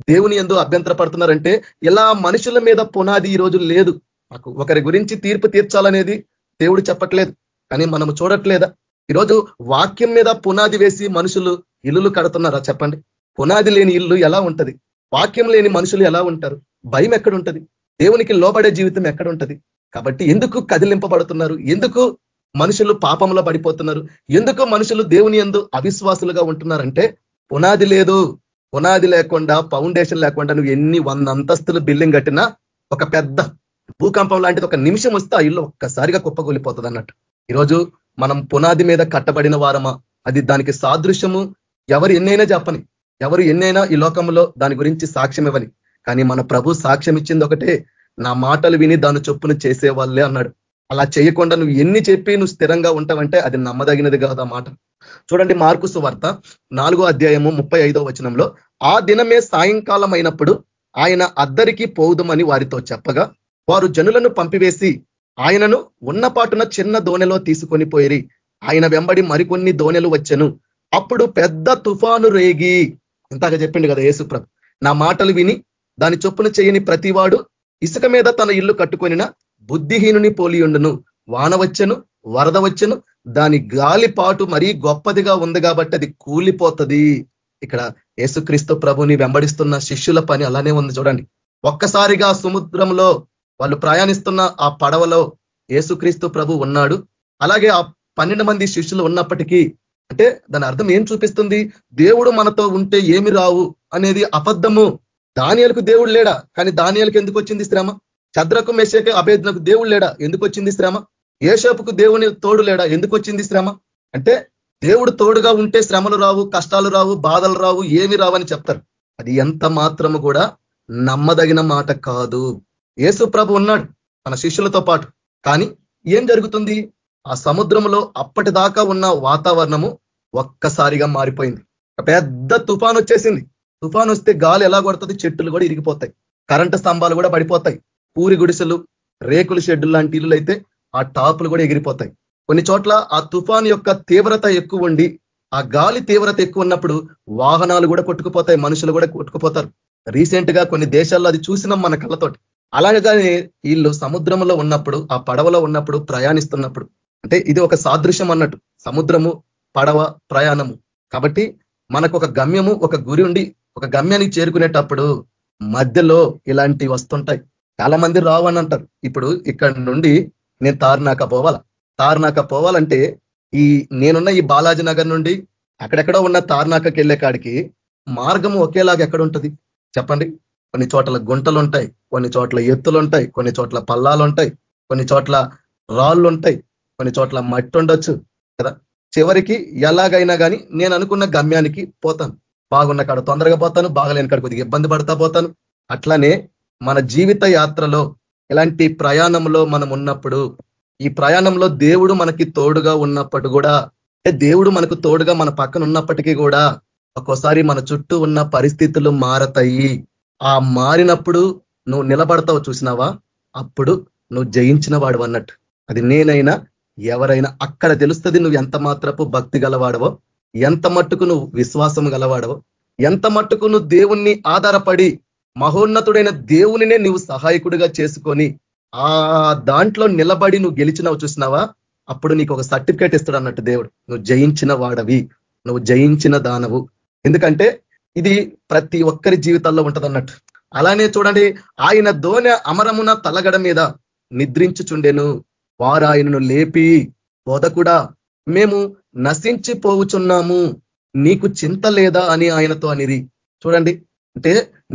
దేవుని ఎందు అభ్యంతర పడుతున్నారంటే ఇలా మనుషుల మీద పునాది ఈ రోజు లేదు. మాకు ఒకరి గురించి తీర్పు తీర్చాలనేది దేవుడు చెప్పట్లేదు కానీ మనము చూడట్లేదా? ఈరోజు వాక్యం మీద పునాది వేసి మనుషులు ఇల్లులు కడుతున్నారా చెప్పండి? పునాది లేని ఇల్లు ఎలా ఉంటది? వాక్యం లేని మనుషులు ఎలా ఉంటారు? భయం ఎక్కడుంటది? దేవునికి లోబడే జీవితం ఎక్కడ ఉంటది కాబట్టి ఎందుకు కదిలింపబడుతున్నారు? ఎందుకు మనుషులు పాపంలో పడిపోతున్నారు? ఎందుకు మనుషులు దేవుని ఎందు అవిశ్వాసులుగా ఉంటున్నారంటే పునాది లేదు. పునాది లేకుండా ఫౌండేషన్ లేకుండా నువ్వు ఎన్ని వంద అంతస్తులు బిల్డింగ్ కట్టినా ఒక పెద్ద భూకంపం లాంటిది ఒక నిమిషం వస్తే ఆ ఇల్లు ఒక్కసారిగా కుప్పకూలిపోతుంది అన్నట్టు. ఈరోజు మనం పునాది మీద కట్టబడిన వారమా? అది దానికి సాదృశ్యము. ఎవరు ఎన్నైనా చెప్పని ఎవరు ఎన్నైనా ఈ లోకంలో దాని గురించి సాక్ష్యం ఇవ్వని. కానీ మన ప్రభు సాక్ష్యం ఇచ్చింది ఒకటే నా మాటలు విని దాని చొప్పున చేసే వాళ్ళే అన్నాడు. అలా చేయకుండా నువ్వు ఎన్ని చెప్పి నువ్వు స్థిరంగా ఉంటావంటే అది నమ్మదగినది కాదు మాట. చూడండి మార్కుసు వార్త నాలుగో అధ్యాయము ముప్పై ఐదో వచనంలో ఆ దినమే సాయంకాలం అయినప్పుడు ఆయన అద్దరికి పోవుదమని వారితో చెప్పగా వారు జనులను పంపివేసి ఆయనను ఉన్నపాటున చిన్న దోణెలో తీసుకొని పోయిరి. ఆయన వెంబడి మరికొన్ని దోణెలు వచ్చను. అప్పుడు పెద్ద తుఫాను రేగి. ఇంతగా చెప్పిండు కదా యేసుప్రభు నా మాటలు విని దాని చొప్పున చేయని ప్రతివాడు ఇసుక మీద తన ఇల్లు కట్టుకొనిన బుద్ధిహీనుని పోలియుండును వాన వచ్చను వరద వచ్చను దాని గాలిపాటు మరీ గొప్పదిగా ఉంది కాబట్టి అది కూలిపోతుంది. ఇక్కడ యేసుక్రీస్తు ప్రభుని వెంబడిస్తున్న శిష్యుల పని అలానే ఉంది చూడండి. ఒక్కసారిగా సముద్రంలో వాళ్ళు ప్రయాణిస్తున్న ఆ పడవలో యేసుక్రీస్తు ప్రభు ఉన్నాడు. అలాగే ఆ పన్నెండు మంది శిష్యులు ఉన్నప్పటికీ అంటే దాని అర్థం ఏం చూపిస్తుంది? దేవుడు మనతో ఉంటే ఏమి రావు అనేది అబద్ధము. దానియాలకు దేవుడు లేడా? కానీ దానియాలకు ఎందుకు వచ్చింది శ్రమ? చద్రకు మెసేక అభేదనకు దేవుడు లేడా? ఎందుకు వచ్చింది శ్రమ? ఏషపుకు దేవుని తోడు లేడా? ఎందుకు వచ్చింది శ్రమ? అంటే దేవుడు తోడుగా ఉంటే శ్రమలు రావు కష్టాలు రావు బాధలు రావు ఏమి రావని చెప్తారు. అది ఎంత మాత్రము కూడా నమ్మదగిన మాట కాదు. యేసు ప్రభు ఉన్నాడు మన శిష్యులతో పాటు. కానీ ఏం జరుగుతుంది? ఆ సముద్రంలో అప్పటిదాకా ఉన్న వాతావరణము ఒక్కసారిగా మారిపోయింది. పెద్ద తుఫాన్ వచ్చేసింది. తుఫాన్ వస్తే గాలి ఎలా కొడుతుంది? చెట్టులు కూడా ఇరిగిపోతాయి. కరెంటు స్తంభాలు కూడా పడిపోతాయి. పూరి గుడిసెలు రేకుల షెడ్డు లాంటి ఇల్లు అయితే ఆ టాపులు కూడా ఎగిరిపోతాయి. కొన్ని చోట్ల ఆ తుఫాన్ యొక్క తీవ్రత ఎక్కువ ఉండి ఆ గాలి తీవ్రత ఎక్కువ ఉన్నప్పుడు వాహనాలు కూడా కొట్టుకుపోతాయి మనుషులు కూడా కొట్టుకుపోతారు. రీసెంట్గా కొన్ని దేశాల్లో అది చూసినాం మన కళ్ళతోటి. అలాగే వీళ్ళు సముద్రంలో ఉన్నప్పుడు ఆ పడవలో ఉన్నప్పుడు ప్రయాణిస్తున్నప్పుడు. అంటే ఇది ఒక సాదృశ్యం అన్నట్టు. సముద్రము పడవ ప్రయాణము. కాబట్టి మనకు ఒక గమ్యము ఒక గురి ఉండి ఒక గమ్యానికి చేరుకునేటప్పుడు మధ్యలో ఇలాంటివి వస్తుంటాయి. చాలా మంది రావని అంటారు. ఇప్పుడు ఇక్కడ నుండి నేను తారునాక పోవాలా? తారునాక పోవాలంటే ఈ నేనున్న ఈ బాలాజీ నగర్ నుండి అక్కడెక్కడో ఉన్న తారునాకకి వెళ్ళే కాడికి మార్గం ఒకేలాగా ఎక్కడ ఉంటుంది? చెప్పండి. కొన్ని చోట్ల గుంటలు ఉంటాయి కొన్ని చోట్ల ఎత్తులు ఉంటాయి కొన్ని చోట్ల పల్లాలు ఉంటాయి కొన్ని చోట్ల రాళ్ళు ఉంటాయి కొన్ని చోట్ల మట్టి ఉండొచ్చు కదా? చివరికి ఎలాగైనా కానీ నేను అనుకున్న గమ్యానికి పోతాను. బాగున్న కాడ తొందరగా పోతాను బాగలేని కాడ కొద్దిగా ఇబ్బంది పడతా పోతాను. అట్లానే మన జీవిత యాత్రలో ఇలాంటి ప్రయాణంలో మనం ఉన్నప్పుడు ఈ ప్రయాణంలో దేవుడు మనకి తోడుగా ఉన్నప్పుడు కూడా అంటే దేవుడు మనకు తోడుగా మన పక్కన ఉన్నప్పటికీ కూడా ఒక్కోసారి మన చుట్టూ ఉన్న పరిస్థితులు మారతాయి. ఆ మారినప్పుడు నువ్వు నిలబడతావు చూసినావా? అప్పుడు నువ్వు జయించిన వాడు అన్నట్టు. అది నేనైనా ఎవరైనా అక్కడ తెలుస్తుంది నువ్వు ఎంత మాత్రపు భక్తి గలవాడవో ఎంత మట్టుకు నువ్వు విశ్వాసం గలవాడవో ఎంత మట్టుకు నువ్వు దేవుణ్ణి ఆధారపడి మహోన్నతుడైన దేవునినే నువ్వు సహాయకుడిగా చేసుకొని ఆ దాంట్లో నిలబడి నువ్వు గెలిచినావు చూసినావా? అప్పుడు నీకు ఒక సర్టిఫికేట్ ఇస్తాడు అన్నట్టు దేవుడు. నువ్వు జయించిన వాడవి. నువ్వు జయించిన దానవు. ఎందుకంటే ఇది ప్రతి ఒక్కరి జీవితాల్లో ఉంటదన్నట్టు అలానే చూడండి ఆయన దోనె అమరమున తలగడ మీద నిద్రించుచుండెను. వారు ఆయనను లేపి బోధకుడా మేము నశించిపోవుచున్నాము. నీకు చింత లేదా అని ఆయనతో అనిరి. చూడండి అంటే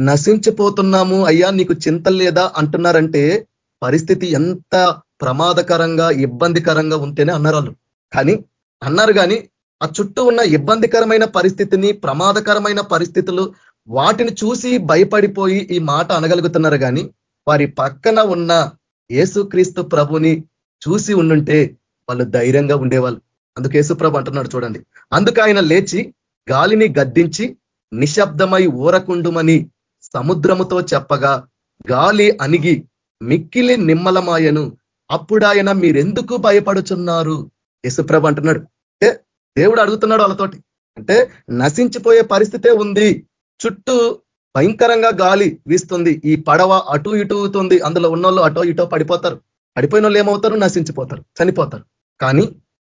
నశించిపోతున్నాము అయ్యా నీకు చింత లేదా అంటున్నారంటే పరిస్థితి ఎంత ప్రమాదకరంగా ఇబ్బందికరంగా ఉంటేనే అన్నారు వాళ్ళు కానీ అన్నారు కానీ ఆ చుట్టూ ఉన్న ఇబ్బందికరమైన పరిస్థితిని ప్రమాదకరమైన పరిస్థితులు వాటిని చూసి భయపడిపోయి ఈ మాట అనగలుగుతున్నారు కానీ వారి పక్కన ఉన్న యేసుక్రీస్తు ప్రభుని చూసి ఉండుంటే వాళ్ళు ధైర్యంగా ఉండేవాళ్ళు. అందుకు ఏసుప్రభు అంటున్నాడు చూడండి. అందుకు ఆయన లేచి గాలిని గద్దించి నిశ్శబ్దమై ఊరకుండుమని సముద్రముతో చెప్పగా గాలి అణిగి మిక్కిలి నిమ్మలమాయను అప్పుడాయన మీరెందుకు భయపడుచున్నారు? యశుప్రభ అంటున్నాడు. అంటే దేవుడు అడుగుతున్నాడు వాళ్ళతోటి. అంటే నశించిపోయే పరిస్థితే ఉంది. చుట్టూ భయంకరంగా గాలి వీస్తుంది. ఈ పడవ అటు ఇటు అవుతుంది అందులో ఉన్నోళ్ళు అటో ఇటో పడిపోతారు. పడిపోయిన వాళ్ళు ఏమవుతారు? నశించిపోతారు. చనిపోతారు. కానీ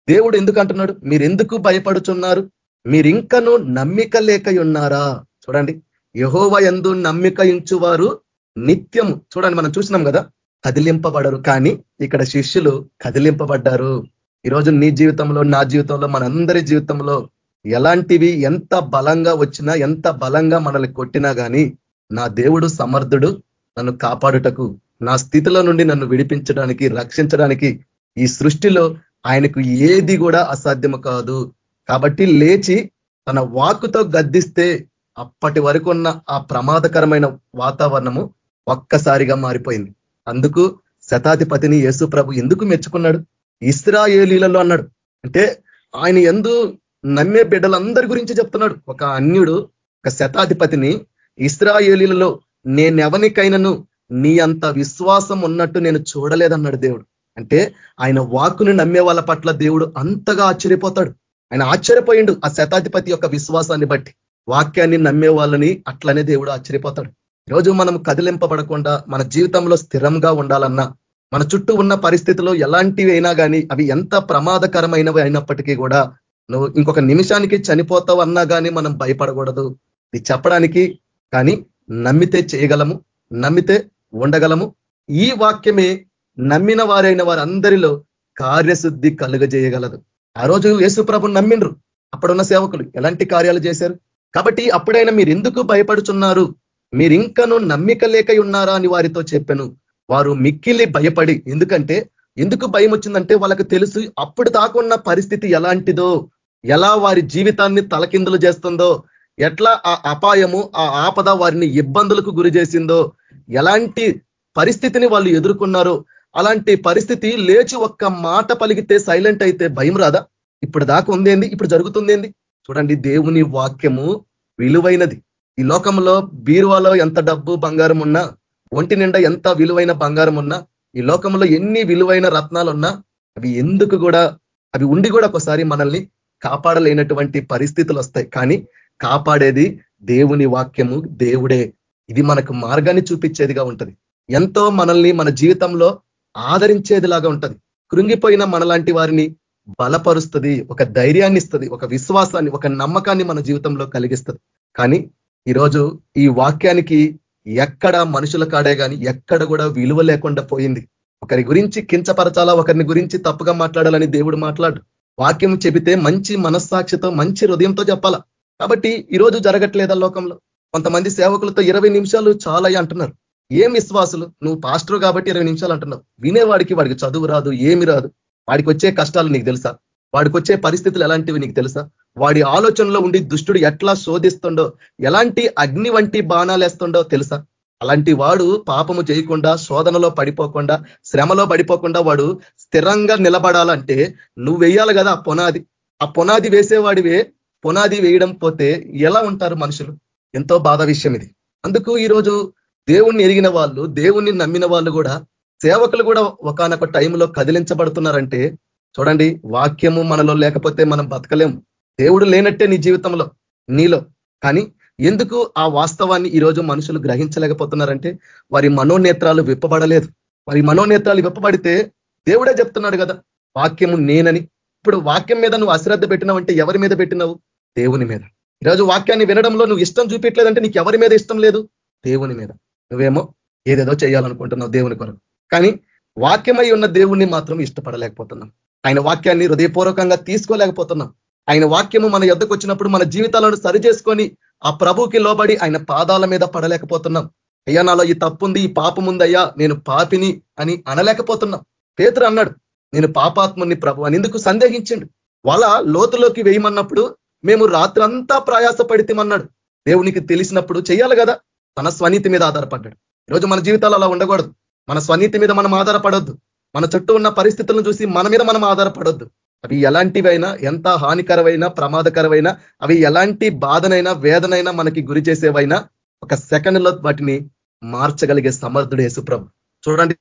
దేవుడు ఎందుకు అంటున్నాడు? మీరెందుకు భయపడుచున్నారు? మీరింకను నమ్మిక లేక ఉన్నారా చూడండి. యహోవ ఎందు నమ్మిక ఇంచువారు నిత్యము. చూడండి మనం చూసినాం కదా. కదిలింపబడరు. కానీ ఇక్కడ శిష్యులు కదిలింపబడ్డారు. ఈరోజు నీ జీవితంలో నా జీవితంలో మనందరి జీవితంలో ఎలాంటివి ఎంత బలంగా వచ్చినా ఎంత బలంగా మనల్ని కొట్టినా కానీ నా దేవుడు సమర్థుడు నన్ను కాపాడుటకు నా స్థితిలో నుండి నన్ను విడిపించడానికి రక్షించడానికి ఈ సృష్టిలో ఆయనకు ఏది కూడా అసాధ్యము కాదు. కాబట్టి లేచి తన వాక్కుతో గద్దిస్తే అప్పటి వరకు ఉన్న ఆ ప్రమాదకరమైన వాతావరణము ఒక్కసారిగా మారిపోయింది. అందుకు శతాధిపతిని యేసు ప్రభు ఎందుకు మెచ్చుకున్నాడు? ఇస్రాయేలీలలో అన్నాడు. అంటే ఆయన ఎందు నమ్మే బిడ్డలందరి గురించి చెప్తున్నాడు. ఒక అన్యుడు ఒక శతాధిపతిని ఇస్రాయేలీలలో నేనెవనికైనాను నీ అంత విశ్వాసం ఉన్నట్టు నేను చూడలేదన్నాడు దేవుడు. అంటే ఆయన వాక్కును నమ్మే వాళ్ళ పట్ల దేవుడు అంతగా ఆశ్చర్యపోతాడు. ఆయన ఆశ్చర్యపోయిండు ఆ శతాధిపతి యొక్క విశ్వాసాన్ని బట్టి. వాక్యాన్ని నమ్మే వాళ్ళని అట్లనే దేవుడు ఆశ్చర్యపోతాడు. ఈరోజు మనం కదిలింపబడకుండా మన జీవితంలో స్థిరంగా ఉండాలన్నా మన చుట్టూ ఉన్న పరిస్థితుల్లో ఎలాంటివి అయినా కానీ అవి ఎంత ప్రమాదకరమైనవి అయినప్పటికీ కూడా నువ్వు ఇంకొక నిమిషానికి చనిపోతావు అన్నా కానీ మనం భయపడకూడదు. ఇది చెప్పడానికి కానీ నమ్మితే చేయగలము నమ్మితే ఉండగలము. ఈ వాక్యమే నమ్మిన వారైన వారందరిలో కార్యశుద్ధి కలుగజేయగలదు. ఆ రోజు యేసుప్రభు నమ్మిండ్రు. అప్పుడున్న సేవకులు ఎలాంటి కార్యాలు చేశారు? కాబట్టి అప్పుడైనా మీరు ఎందుకు భయపడుచున్నారు? మీరు ఇంకను నమ్మిక లేక ఉన్నారా అని వారితో చెప్పాను. వారు మిక్కిలి భయపడి ఎందుకంటే ఎందుకు భయం వచ్చిందంటే వాళ్ళకి తెలుసు అప్పుడు దాకున్న పరిస్థితి ఎలాంటిదో ఎలా వారి జీవితాన్ని తలకిందులు చేస్తుందో ఎట్లా ఆ అపాయము ఆ ఆపద వారిని ఇబ్బందులకు గురి చేసిందో ఎలాంటి పరిస్థితిని వాళ్ళు ఎదుర్కొన్నారో అలాంటి పరిస్థితి లేచి ఒక్క మాట పలిగితే సైలెంట్ అయితే భయం రాదా? ఇప్పుడు దాకా ఉందేంది ఇప్పుడు జరుగుతుందేంది చూడండి దేవుని వాక్యము విలువైనది. ఈ లోకంలో బీరువాలో ఎంత డబ్బు బంగారం ఉన్నా ఒంటి నిండా ఎంత విలువైన బంగారం ఉన్నా ఈ లోకంలో ఎన్ని విలువైన రత్నాలు ఉన్నా అవి ఎందుకు కూడా అవి ఉండి కూడా ఒకసారి మనల్ని కాపాడలేనటువంటి పరిస్థితులు వస్తాయి. కానీ కాపాడేది దేవుని వాక్యము దేవుడే. ఇది మనకు మార్గాన్ని చూపించేదిగా ఉంటుంది. ఎంతో మనల్ని మన జీవితంలో ఆదరించేదిలాగా ఉంటది. కృంగిపోయిన మనలాంటి వారిని బలపరుస్తుంది ఒక ధైర్యాన్ని ఇస్తుంది ఒక విశ్వాసాన్ని ఒక నమ్మకాన్ని మన జీవితంలో కలిగిస్తుంది. కానీ ఈరోజు ఈ వాక్యానికి ఎక్కడ మనుషుల కాడే కానీ ఎక్కడ కూడా విలువ లేకుండా పోయింది. ఒకరి గురించి కించపరచాలా ఒకరిని గురించి తప్పుగా మాట్లాడాలని దేవుడు మాట్లాడు. వాక్యం చెబితే మంచి మనస్సాక్షితో మంచి హృదయంతో చెప్పాలా. కాబట్టి ఈరోజు జరగట్లేదా లోకంలో? కొంతమంది సేవకులతో ఇరవై నిమిషాలు చాలా అంటున్నారు. ఏం విశ్వాసులు? నువ్వు పాస్టర్ కాబట్టి ఇరవై నిమిషాలు అంటున్నావు. వినేవాడికి వాడికి చదువు రాదు ఏమి రాదు. వాడికి వచ్చే కష్టాలు నీకు తెలుసా? వాడికి వచ్చే పరిస్థితులు ఎలాంటివి నీకు తెలుసా? వాడి ఆలోచనలో ఉండి దుష్టుడు ఎట్లా శోధిస్తుండో ఎలాంటి అగ్ని వంటి బాణాలు వేస్తుండో తెలుసా? అలాంటి వాడు పాపము చేయకుండా శోధనలో పడిపోకుండా శ్రమలో పడిపోకుండా వాడు స్థిరంగా నిలబడాలంటే నువ్వు వేయాలి కదా ఆ పునాది. ఆ పునాది వేసేవాడివే పునాది వేయడం పోతే ఎలా ఉంటారు మనుషులు? ఎంతో బాధ విషయం ఇది. అందుకు ఈరోజు దేవుణ్ణి ఎరిగిన వాళ్ళు దేవుణ్ణి నమ్మిన వాళ్ళు కూడా సేవకులు కూడా ఒకనొక టైంలో కదిలించబడుతున్నారంటే చూడండి వాక్యము మనలో లేకపోతే మనం బతకలేము దేవుడు లేనట్టే నీ జీవితంలో నీలో. కానీ ఎందుకు ఆ వాస్తవాన్ని ఈరోజు మనుషులు గ్రహించలేకపోతున్నారంటే వారి మనోనేత్రాలు విప్పబడలేదు. వారి మనోనేత్రాలు విప్పబడితే దేవుడే చెప్తున్నాడు కదా వాక్యము నేనని. ఇప్పుడు వాక్యం మీద నువ్వు అశ్రద్ధ పెట్టినావంటే ఎవరి మీద పెట్టినావు? దేవుని మీద. ఈరోజు వాక్యాన్ని వినడంలో నువ్వు ఇష్టం చూపించలేదంటే నీకు ఎవరి మీద ఇష్టం లేదు? దేవుని మీద. నువ్వేమో ఏదేదో చేయాలనుకుంటున్నావు దేవుని కొరకు. కానీ వాక్యమై ఉన్న దేవుణ్ణి మాత్రం ఇష్టపడలేకపోతున్నాం. ఆయన వాక్యాన్ని హృదయపూర్వకంగా తీసుకోలేకపోతున్నాం. ఆయన వాక్యము మన ఎద్దకు వచ్చినప్పుడు మన జీవితాలను సరి చేసుకొని ఆ ప్రభుకి లోబడి ఆయన పాదాల మీద పడలేకపోతున్నాం. అయ్యా నాలో ఈ తప్పుంది ఈ పాపం ఉందయ్యా నేను పాపిని అని అనలేకపోతున్నాం. పేతురు అన్నాడు నేను పాపాత్ముని ప్రభు అని. ఎందుకు సందేహించండి. వాళ్ళ లోతులోకి వేయమన్నప్పుడు మేము రాత్రంతా ప్రయాస పడితేమన్నాడు దేవునికి తెలిసినప్పుడు చేయాలి కదా. తన స్వనీతి మీద ఆధారపడ్డాడు. ఈరోజు మన జీవితాలు అలా ఉండకూడదు. మన స్వనీతి మీద మనం ఆధారపడొద్దు. మన చుట్టూ ఉన్న పరిస్థితులను చూసి మన మీద మనం ఆధారపడొద్దు. అవి ఎలాంటివైనా ఎంత హానికరమైన ప్రమాదకరమైన అవి ఎలాంటి బాధనైనా వేదనైనా మనకి గురి చేసేవైనా ఒక సెకండ్లో వాటిని మార్చగలిగే సమర్థుడు యేసుప్రభు చూడండి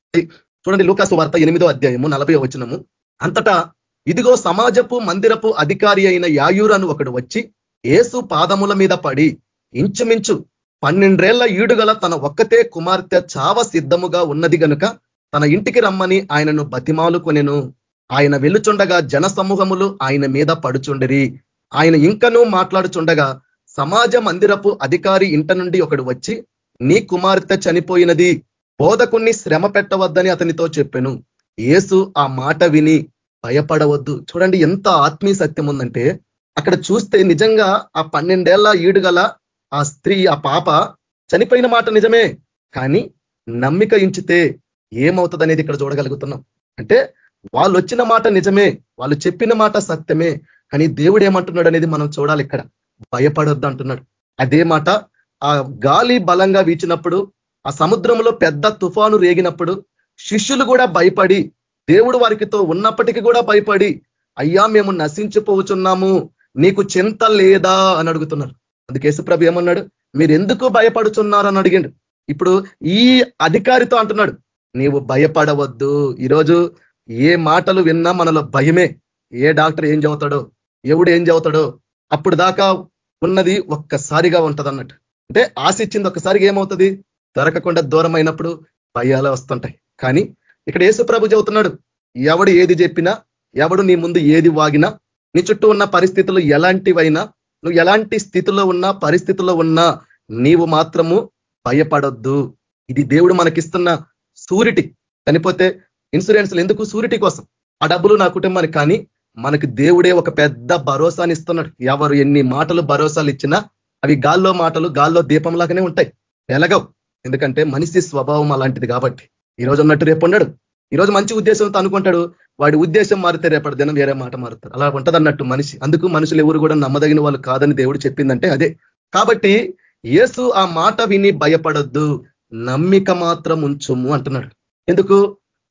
చూడండి లూకాసు వార్త ఎనిమిదో అధ్యాయము నలభై వచనము. అంతటా ఇదిగో సమాజపు మందిరపు అధికారి అయిన యాయూరను ఒకడు వచ్చి ఏసు పాదముల మీద పడి ఇంచుమించు పన్నెండేళ్ళ ఈడుగల తన ఒక్కతే కుమార్తె చావ సిద్ధముగా ఉన్నది గనుక తన ఇంటికి రమ్మని ఆయనను బతిమాలుకొనెను. ఆయన వెళ్ళుచుండగా జన సమూహములు ఆయన మీద పడుచుండరి. ఆయన ఇంకనూ మాట్లాడుచుండగా సమాజ మందిరపు అధికారి ఇంట నుండి ఒకడు వచ్చి నీ కుమార్తె చనిపోయినది బోధకుణ్ణి శ్రమ పెట్టవద్దని అతనితో చెప్పాను. ఏసు ఆ మాట విని భయపడవద్దు. చూడండి ఎంత ఆత్మీయ సత్యం ఉందంటే అక్కడ చూస్తే నిజంగా ఆ పన్నెండేళ్ళ ఈడుగల ఆ స్త్రీ ఆ పాప చనిపోయిన మాట నిజమే కానీ నమ్మిక ఇంచితే ఏమవుతుంది అనేది ఇక్కడ చూడగలుగుతున్నాం. అంటే వాళ్ళు వచ్చిన మాట నిజమే వాళ్ళు చెప్పిన మాట సత్యమే కానీ దేవుడు ఏమంటున్నాడు అనేది మనం చూడాలి ఇక్కడ. భయపడొద్దు అంటున్నాడు అదే మాట ఆ గాలి బలంగా వీచినప్పుడు ఆ సముద్రంలో పెద్ద తుఫాను రేగినప్పుడు శిష్యులు కూడా భయపడి దేవుడు వారికితో ఉన్నప్పటికీ కూడా భయపడి అయ్యా మేము నశించిపోవచ్చున్నాము నీకు చింత లేదా? అని అడుగుతున్నారు. అందుకే యేసుప్రభు ఏమన్నాడు? మీరు ఎందుకు భయపడుచున్నారు అని అడిగిండు. ఇప్పుడు ఈ అధికారితో అంటున్నాడు. నీవు భయపడవద్దు. ఈరోజు ఏ మాటలు విన్నా మనలో భయమే. ఏ డాక్టర్ ఏం చదువుతాడో ఎవడు ఏం చదువుతాడో అప్పుడు దాకా ఉన్నది ఒక్కసారిగా ఉంటది అన్నట్టు అంటే ఆశ ఇచ్చింది ఒక్కసారిగా ఏమవుతుంది? దొరకకుండా దూరం అయినప్పుడు భయాలు వస్తుంటాయి. కానీ ఇక్కడ యేసు ప్రభు చెబుతున్నాడు ఎవడు ఏది చెప్పినా ఎవడు నీ ముందు ఏది వాగినా నీ చుట్టూ ఉన్న పరిస్థితులు ఎలాంటివైనా నువ్వు ఎలాంటి స్థితిలో ఉన్నా పరిస్థితుల్లో ఉన్నా నీవు మాత్రము భయపడొద్దు. ఇది దేవుడు మనకిస్తున్న సూరిటీ. చనిపోతే ఇన్సూరెన్స్లు ఎందుకు సూరిటీ కోసం? ఆ డబ్బులు నా కుటుంబానికి కానీ మనకి దేవుడే ఒక పెద్ద భరోసాని ఇస్తున్నాడు. ఎవరు ఎన్ని మాటలు భరోసాలు ఇచ్చినా అవి గాల్లో మాటలు గాల్లో దీపంలాగానే ఉంటాయి. వెలగవు. ఎందుకంటే మనిషి స్వభావం అలాంటిది కాబట్టి. ఈ రోజు ఉన్నట్టు రేపు ఉన్నాడు ఈ రోజు మంచి ఉద్దేశంతో అనుకుంటాడు వాడి ఉద్దేశం మారితే రేపటి దినం వేరే మాట మారుతారు. అలా ఉంటది అన్నట్టు మనిషి. అందుకు మనుషులు ఎవరు కూడా నమ్మదగిన వాళ్ళు కాదని దేవుడు చెప్పిందంటే అదే. కాబట్టి యేసు ఆ మాట విని భయపడొద్దు. నమ్మిక మాత్రం ఉంచుము అంటున్నాడు. ఎందుకు?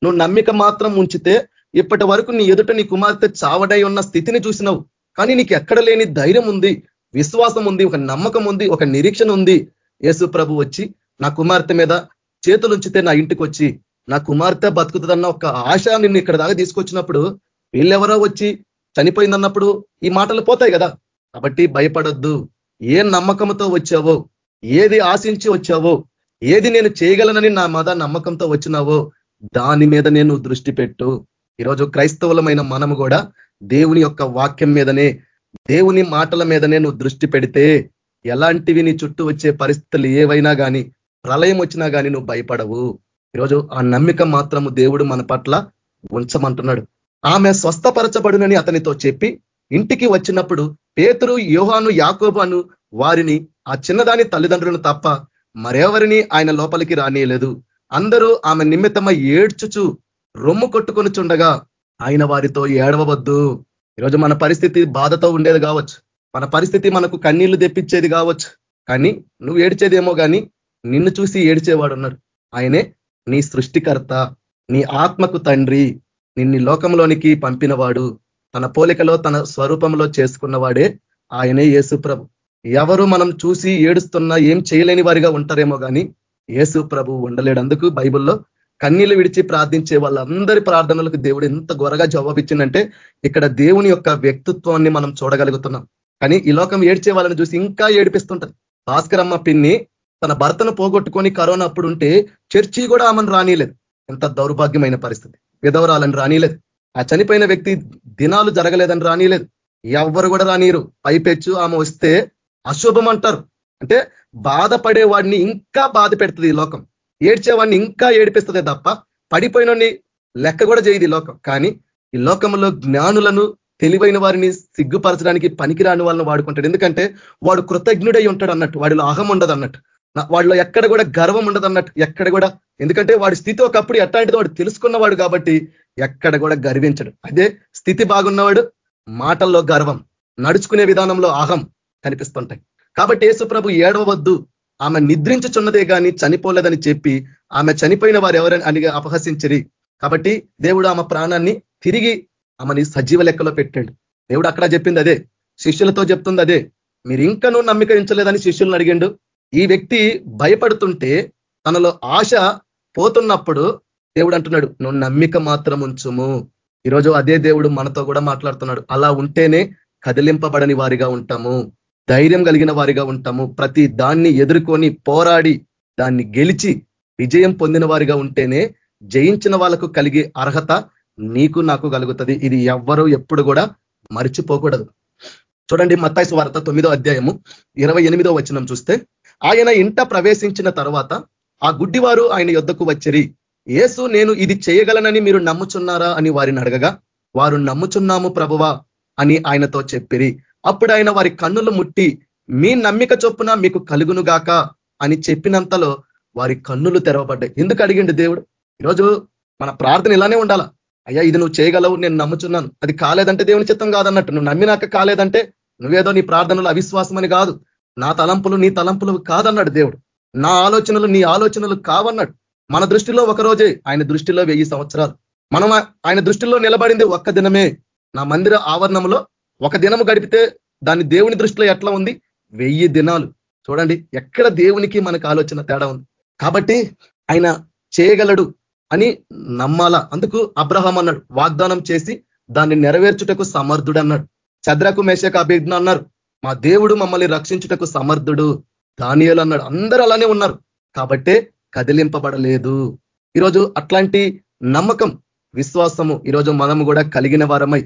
నువ్వు నమ్మిక మాత్రం ఉంచితే ఇప్పటి వరకు నీ ఎదుట నీ కుమార్తె చావడై ఉన్న స్థితిని చూసినావు. కానీ నీకు ఎక్కడ లేని ధైర్యం ఉంది విశ్వాసం ఉంది ఒక నమ్మకం ఉంది ఒక నిరీక్షణ ఉంది. యేసు ప్రభు వచ్చి నా కుమార్తె మీద చేతులు ఉంచితే నా ఇంటికి వచ్చి నా కుమార్తె బతుకుతుందన్న ఒక ఆశ నిన్ను ఇక్కడ దాకా తీసుకొచ్చినప్పుడు వీళ్ళెవరో వచ్చి చనిపోయిందన్నప్పుడు ఈ మాటలు పోతాయి కదా. కాబట్టి భయపడొద్దు. ఏ నమ్మకంతో వచ్చావో ఏది ఆశించి వచ్చావో ఏది నేను చేయగలనని నా మద నమ్మకంతో వచ్చినావో దాని మీద నేను దృష్టి పెట్టు. ఈరోజు క్రైస్తవులమైన మనము కూడా దేవుని యొక్క వాక్యం మీదనే దేవుని మాటల మీదనే నువ్వు దృష్టి పెడితే ఎలాంటివి నీ చుట్టూ వచ్చే పరిస్థితులు ఏవైనా కానీ ప్రళయం వచ్చినా కానీ నువ్వు భయపడవు. ఈరోజు ఆ నమ్మిక మాత్రము దేవుడు మన పట్ల ఉంచమంటున్నాడు. ఆమె స్వస్థపరచబడునని అతనితో చెప్పి ఇంటికి వచ్చినప్పుడు పేతురు యోహాను యాకోబాను వారిని ఆ చిన్నదాని తల్లిదండ్రులను తప్ప మరెవరిని ఆయన లోపలికి రానియలేదు. అందరూ ఆమె నిమిత్తమై ఏడ్చుచు రొమ్ము కొట్టుకొని చుండగా ఆయన వారితో ఏడవవద్దు. ఈరోజు మన పరిస్థితి బాధతో ఉండేది కావచ్చు. మన పరిస్థితి మనకు కన్నీళ్ళు తెప్పించేది కావచ్చు. కానీ నువ్వు ఏడ్చేదేమో కానీ నిన్ను చూసి ఏడ్చేవాడు ఉన్నాడు ఆయనే నీ సృష్టికర్త నీ ఆత్మకు తండ్రి నిన్ని లోకంలోనికి పంపినవాడు తన పోలికలో తన స్వరూపంలో చేసుకున్నవాడే ఆయనే యేసుప్రభు ఎవరు మనం చూసి ఏడుస్తున్నా ఏం చేయలేని వారిగా ఉంటారేమో కానీ యేసు ప్రభు ఉండలేడు. అందుకు బైబుల్లో కన్నీళ్ళు విడిచి ప్రార్థించే వాళ్ళందరి ప్రార్థనలకు దేవుడు ఎంత గొరగా జవాబిచ్చిందంటే ఇక్కడ దేవుని యొక్క వ్యక్తిత్వాన్ని మనం చూడగలుగుతున్నాం. కానీ ఈ లోకం ఏడ్చే వాళ్ళని చూసి ఇంకా ఏడిపిస్తుంటది భాస్కరమ్మ పిన్ని తన భర్తను పోగొట్టుకొని కరోనా అప్పుడు ఉంటే చర్చి కూడా ఆమెను రానిలేదు ఎంత దౌర్భాగ్యమైన పరిస్థితి. విధవరాలని రానిలేదు ఆ చనిపోయిన వ్యక్తి దినాలు జరగలేదని రానిలేదు ఎవ్వరు కూడా రానియరు. పైపెచ్చు ఆమె వస్తే అశుభం అంటారు. అంటే బాధపడే వాడిని ఇంకా బాధ పెడుతుంది ఈ లోకం. ఏడ్చేవాడిని ఇంకా ఏడిపిస్తుంది తప్ప పడిపోయిన లెక్క కూడా చేయదు ఈ లోకం. కానీ ఈ లోకంలో జ్ఞానులను తెలివైన వారిని సిగ్గుపరచడానికి పనికిరాని వాళ్ళని వాడుకుంటాడు. ఎందుకంటే వాడు కృతజ్ఞుడై ఉంటాడు అన్నట్టు వాడిలో అహం ఉండదు అన్నట్టు వాళ్ళలో ఎక్కడ కూడా గర్వం ఉండదు అన్నట్టు ఎక్కడ కూడా. ఎందుకంటే వాడి స్థితి ఒకప్పుడు ఎట్లాంటిదో వాడు తెలుసుకున్నవాడు కాబట్టి ఎక్కడ కూడా గర్వించడు. అదే స్థితి బాగున్నవాడు మాటల్లో గర్వం నడుచుకునే విధానంలో అహం కనిపిస్తుంటాయి. కాబట్టి యేసుప్రభు ఏడవద్దు ఆమె నిద్రించుచున్నదే కానీ చనిపోలేదని చెప్పి ఆమె చనిపోయిన వారు ఎవరని అని అపహసించరి. కాబట్టి దేవుడు ఆమె ప్రాణాన్ని తిరిగి ఆమెని సజీవ లెక్కలో పెట్టాడు. దేవుడు అక్కడ చెప్పింది అదే. శిష్యులతో చెప్తుంది అదే. మీరు ఇంకనూ నమ్మికరించలేదని శిష్యులను అడిగిండు. ఈ వ్యక్తి భయపడుతుంటే తనలో ఆశ పోతున్నప్పుడు దేవుడు అంటున్నాడు నువ్వు నమ్మిక మాత్రం ఉంచుము. ఈరోజు అదే దేవుడు మనతో కూడా మాట్లాడుతున్నాడు అలా ఉంటేనే కదిలింపబడని వారిగా ఉంటాము ధైర్యం కలిగిన వారిగా ఉంటాము ప్రతి దాన్ని ఎదుర్కొని పోరాడి దాన్ని గెలిచి విజయం పొందిన వారిగా ఉంటేనే జయించిన వాళ్ళకు కలిగే అర్హత నీకు నాకు కలుగుతుంది. ఇది ఎవ్వరూ ఎప్పుడు కూడా మర్చిపోకూడదు. చూడండి మత్తాయిసు వార్త తొమ్మిదో అధ్యాయము ఇరవై ఎనిమిదో వచనం చూస్తే ఆయన ఇంట ప్రవేశించిన తర్వాత ఆ గుడ్డివారు ఆయన యొద్దకు వచ్చిరి ఏసు నేను ఇది చేయగలనని మీరు నమ్ముచున్నారా? అని వారిని అడగగా వారు నమ్ముచున్నాము ప్రభువా అని ఆయనతో చెప్పిరి. అప్పుడు ఆయన వారి కన్నులు ముట్టి మీ నమ్మిక చొప్పున మీకు కలుగును గాక అని చెప్పినంతలో వారి కన్నులు తెరవబడ్డాయి. ఎందుకు అడిగిండు దేవుడు? ఈరోజు మన ప్రార్థన ఇలానే ఉండాలా? అయ్యా ఇది నువ్వు చేయగలవు నేను నమ్ముచున్నాను. అది కాలేదంటే దేవుని చిత్తం కాదన్నట్టు. నువ్వు నమ్మినాక కాలేదంటే నువ్వేదో నీ ప్రార్థనలు అవిశ్వాసం అని కాదు. నా తలంపులు నీ తలంపులు కాదన్నాడు దేవుడు. నా ఆలోచనలు నీ ఆలోచనలు కావన్నాడు. మన దృష్టిలో ఒక రోజే ఆయన దృష్టిలో వెయ్యి సంవత్సరాలు. మనం ఆయన దృష్టిలో నిలబడింది ఒక్క దినమే. నా మందిర ఆవరణంలో ఒక దినము గడిపితే దాన్ని దేవుని దృష్టిలో ఎట్లా ఉంది? వెయ్యి దినాలు. చూడండి ఎక్కడ దేవునికి మనకు ఆలోచన తేడా ఉంది? కాబట్టి ఆయన చేయగలడు అని నమ్మాలా? అందుకు అబ్రహం అన్నాడు వాగ్దానం చేసి దాన్ని నెరవేర్చుటకు సమర్థుడు అన్నాడు చద్రకు మేషకు అభిజ్ఞ అన్నారు. మా దేవుడు మమ్మల్ని రక్షించుటకు సమర్థుడు. దానియలు అన్నాడు. అందరూ అలానే ఉన్నారు. కాబట్టే కదిలింపబడలేదు. ఈరోజు అట్లాంటి నమ్మకం విశ్వాసము ఈరోజు మనము కూడా కలిగిన వారమై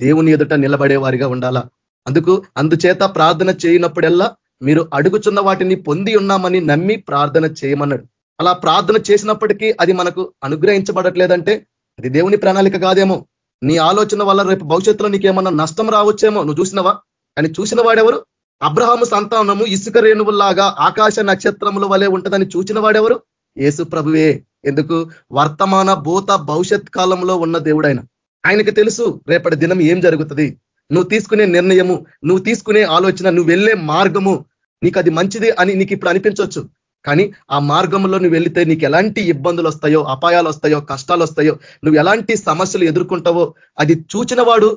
దేవుని ఎదుట నిలబడే వారిగా ఉండాలా? అందుకు అందుచేత ప్రార్థన చేయనప్పుడల్లా మీరు అడుగుచున్న వాటిని పొంది ఉన్నామని నమ్మి ప్రార్థన చేయమన్నాడు. అలా ప్రార్థన చేసినప్పటికీ అది మనకు అనుగ్రహించబడట్లేదంటే అది దేవుని ప్రణాళిక కాదేమో. నీ ఆలోచన వల్ల రేపు భవిష్యత్తులో నీకేమన్నా నష్టం రావచ్చేమో. నువ్వు చూసినవా? కానీ చూసిన వాడెవరు? అబ్రహాము సంతానము ఇసుక రేణువుల్లాగా ఆకాశ నక్షత్రముల వలె ఉంటుందని చూచిన వాడెవరు? ఏసు ప్రభువే. ఎందుకు? వర్తమాన భూత భవిష్యత్ కాలంలో ఉన్న దేవుడైన. ఆయనకి తెలుసు రేపటి దినం ఏం జరుగుతుంది. నువ్వు తీసుకునే నిర్ణయము నువ్వు తీసుకునే ఆలోచన నువ్వు వెళ్ళే మార్గము నీకు అది మంచిది అని నీకు ఇప్పుడు అనిపించవచ్చు కానీ ఆ మార్గంలో నువ్వు వెళితే నీకు ఎలాంటి ఇబ్బందులు వస్తాయో అపాయాలు వస్తాయో కష్టాలు వస్తాయో నువ్వు ఎలాంటి సమస్యలు ఎదుర్కొంటావో అది చూచిన వాడు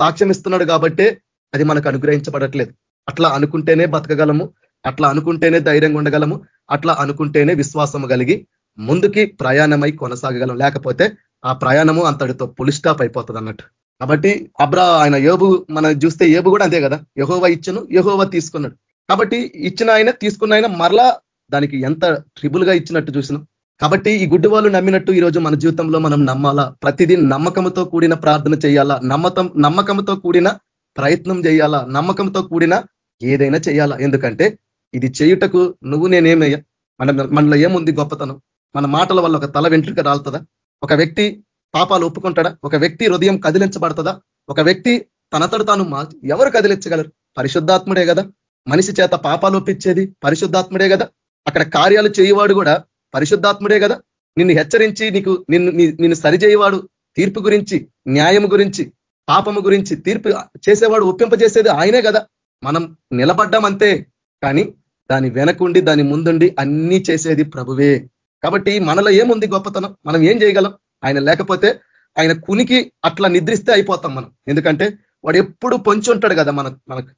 సాక్ష్యం ఇస్తున్నాడు కాబట్టే అది మనకు అనుగ్రహించబడట్లేదు. అట్లా అనుకుంటేనే బతకగలము అట్లా అనుకుంటేనే ధైర్యంగా ఉండగలము అట్లా అనుకుంటేనే విశ్వాసము కలిగి ముందుకి ప్రయాణమై కొనసాగగలం. లేకపోతే ఆ ప్రయాణము అంతటితో పులి స్టాప్ అయిపోతుంది అన్నట్టు. కాబట్టి అబ్రా ఆయన యోబు మనం చూస్తే ఏబు కూడా అంతే కదా. యహోవ ఇచ్చను యహోవ తీసుకున్నాడు. కాబట్టి ఇచ్చిన ఆయన తీసుకున్న ఆయన మరలా దానికి ఎంత ట్రిబుల్గా ఇచ్చినట్టు చూసినాం. కాబట్టి ఈ గుడ్డు వాళ్ళు నమ్మినట్టు ఈరోజు మన జీవితంలో మనం నమ్మాలా? ప్రతిదీ నమ్మకంతో కూడిన ప్రార్థన చేయాలా? నమ్మకం నమ్మకంతో కూడిన ప్రయత్నం చేయాలా? నమ్మకంతో కూడిన ఏదైనా చేయాలా? ఎందుకంటే ఇది చేయుటకు నువ్వు నేనేమయ్యా? మన మనలో ఏముంది గొప్పతనం? మన మాటల వల్ల ఒక తల వెంట్రుక రాలుతుందా? ఒక వ్యక్తి పాపాలు ఒప్పుకుంటాడా? ఒక వ్యక్తి హృదయం కదిలించబడుతుందా? ఒక వ్యక్తి తనతడు తాను ఎవరు కదిలించగలరు? పరిశుద్ధాత్ముడే కదా. మనిషి చేత పాపాలు ఒప్పించేది పరిశుద్ధాత్ముడే కదా. అక్కడ కార్యాలు చేయవాడు కూడా పరిశుద్ధాత్ముడే కదా. నిన్ను హెచ్చరించి నీకు నిన్ను నిన్ను సరిచేయవాడు తీర్పు గురించి న్యాయం గురించి పాపము గురించి తీర్పు చేసేవాడు ఒప్పింపజేసేది ఆయనే కదా. మనం నిలబడ్డామంతే కానీ దాని వెనకుండి దాని ముందుండి అన్నీ చేసేది ప్రభువే. కాబట్టి మనలో ఏముంది గొప్పతనం? మనం ఏం చేయగలం? ఆయన లేకపోతే ఆయన కునికి అట్లా నిద్రిస్తే అయిపోతాం మనం. ఎందుకంటే వాడు ఎప్పుడు పొంచి ఉంటాడు కదా మన మనకు.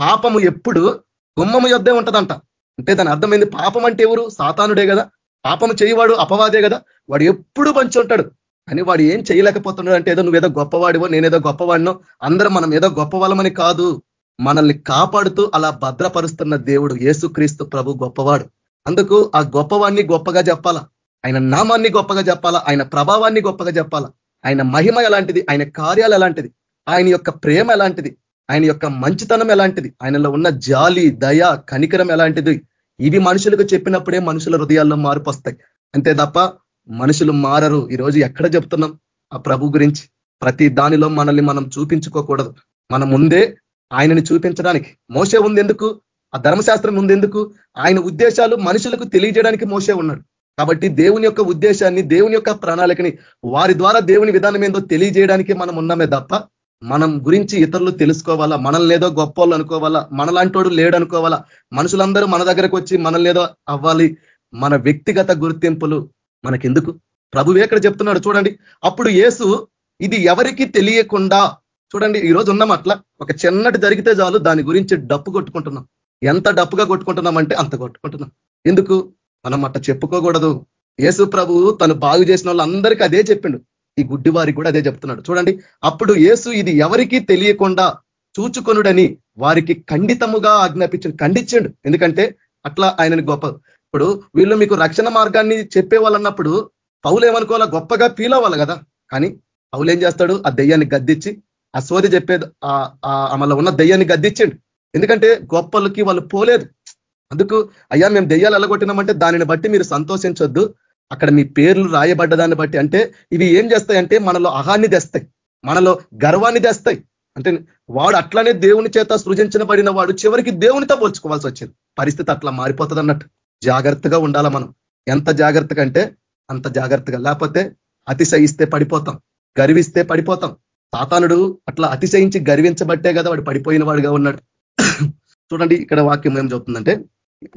పాపము ఎప్పుడు గుమ్మము యొద్దే ఉంటదంట. అంటే దాని అర్థమైంది పాపం అంటే ఎవరు? సాతానుడే కదా. పాపము చేయవాడు అపవాదే కదా. వాడు ఎప్పుడు పంచి ఉంటాడు. కానీ వాడు ఏం చేయలేకపోతున్నాడు అంటే ఏదో నువ్వేదో గొప్పవాడివో నేనేదో గొప్పవాడినో అందరం మనం ఏదో గొప్పవాళ్ళమని కాదు. మనల్ని కాపాడుతూ అలా భద్రపరుస్తున్న దేవుడు ఏసుక్రీస్తు ప్రభు గొప్పవాడు. అందుకు ఆ గొప్పవాడిని గొప్పగా చెప్పాలా? ఆయన నామాన్ని గొప్పగా చెప్పాలా? ఆయన ప్రభావాన్ని గొప్పగా చెప్పాలా? ఆయన మహిమ ఎలాంటిది? ఆయన కార్యాలు ఎలాంటిది? ఆయన యొక్క ప్రేమ ఎలాంటిది? ఆయన యొక్క మంచితనం ఎలాంటిది? ఆయనలో ఉన్న జాలి దయ కనికరం ఎలాంటిది? ఇవి మనుషులకు చెప్పినప్పుడే మనుషుల హృదయాల్లో మార్పు వస్తాయి. అంతే తప్ప మనుషులు మారరు. ఈరోజు ఎక్కడ చెప్తున్నాం? ఆ ప్రభు గురించి. ప్రతి దానిలో మనల్ని మనం చూపించుకోకూడదు. మన ముందే ఆయనని చూపించడానికి. మోసే ఉంది ఎందుకు? ఆ ధర్మశాస్త్రం ఉంది ఎందుకు? ఆయన ఉద్దేశాలు మనుషులకు తెలియజేయడానికి మోసే ఉన్నాడు. కాబట్టి దేవుని యొక్క ఉద్దేశాన్ని దేవుని యొక్క ప్రణాళికని వారి ద్వారా దేవుని విధానం ఏందో తెలియజేయడానికి మనం ఉన్నామే తప్ప మనం గురించి ఇతరులు తెలుసుకోవాలా? మనల్ని ఏదో గొప్ప అనుకోవాలా? మనలాంటోడు లేడు అనుకోవాలా? మనుషులందరూ మన దగ్గరకు వచ్చి మనల్ని ఏదో అవ్వాలి. మన వ్యక్తిగత గుర్తింపులు మనకెందుకు? ప్రభువే ఇక్కడ చెప్తున్నాడు చూడండి. అప్పుడు యేసు ఇది ఎవరికి తెలియకుండా చూడండి ఈ రోజు ఉన్నాం అట్లా ఒక చిన్నటి జరిగితే చాలు దాని గురించి డప్పు కొట్టుకుంటున్నాం. ఎంత డప్పుగా కొట్టుకుంటున్నాం అంటే అంత కొట్టుకుంటున్నాం. ఎందుకు? మనం అట్ట చెప్పుకోకూడదు. యేసు ప్రభు తను బాగు చేసిన వాళ్ళందరికీ అదే చెప్పిండు. ఈ గుడ్డి వారికి కూడా అదే చెప్తున్నాడు. చూడండి అప్పుడు యేసు ఇది ఎవరికి తెలియకుండా చూచుకొనుడని వారికి ఖండితముగా ఆజ్ఞాపించండు ఖండించండు. ఎందుకంటే అట్లా ఆయనని గొప్ప ఇప్పుడు వీళ్ళు మీకు రక్షణ మార్గాన్ని చెప్పే వాళ్ళన్నప్పుడు పౌలు ఏమనుకోవాలా? గొప్పగా ఫీల్ అవ్వాలి కదా. కానీ పౌలు ఏం చేస్తాడు? ఆ దెయ్యాన్ని గద్దించి ఆ సోది చెప్పేది మళ్ళీ ఉన్న దెయ్యాన్ని గద్దిచ్చిండు ఎందుకంటే గొప్పలకి వాళ్ళు పోలేదు. అందుకు అయ్యా మేము దెయ్యాలు ఎలగొట్టినామంటే దానిని బట్టి మీరు సంతోషించొద్దు. అక్కడ మీ పేర్లు రాయబడ్డ దాన్ని బట్టి. అంటే ఇవి ఏం చేస్తాయంటే మనలో అహాన్ని తెస్తాయి. మనలో గర్వాన్ని తెస్తాయి. అంటే వాడు అట్లానే దేవుని చేత సృజించబడిన వాడు చివరికి దేవునితో పోల్చుకోవాల్సి వచ్చింది. పరిస్థితి అట్లా మారిపోతుంది అన్నట్టు జాగ్రత్తగా ఉండాల మనం? ఎంత జాగ్రత్తగా అంటే అంత జాగ్రత్తగా. లేకపోతే అతిశయిస్తే పడిపోతాం. గర్విస్తే పడిపోతాం. సాతానుడు అట్లా అతిశయించి గర్వించబట్టే కదా వాడు పడిపోయిన వాడుగా ఉన్నాడు. చూడండి ఇక్కడ వాక్యం ఏం చెబుతుందంటే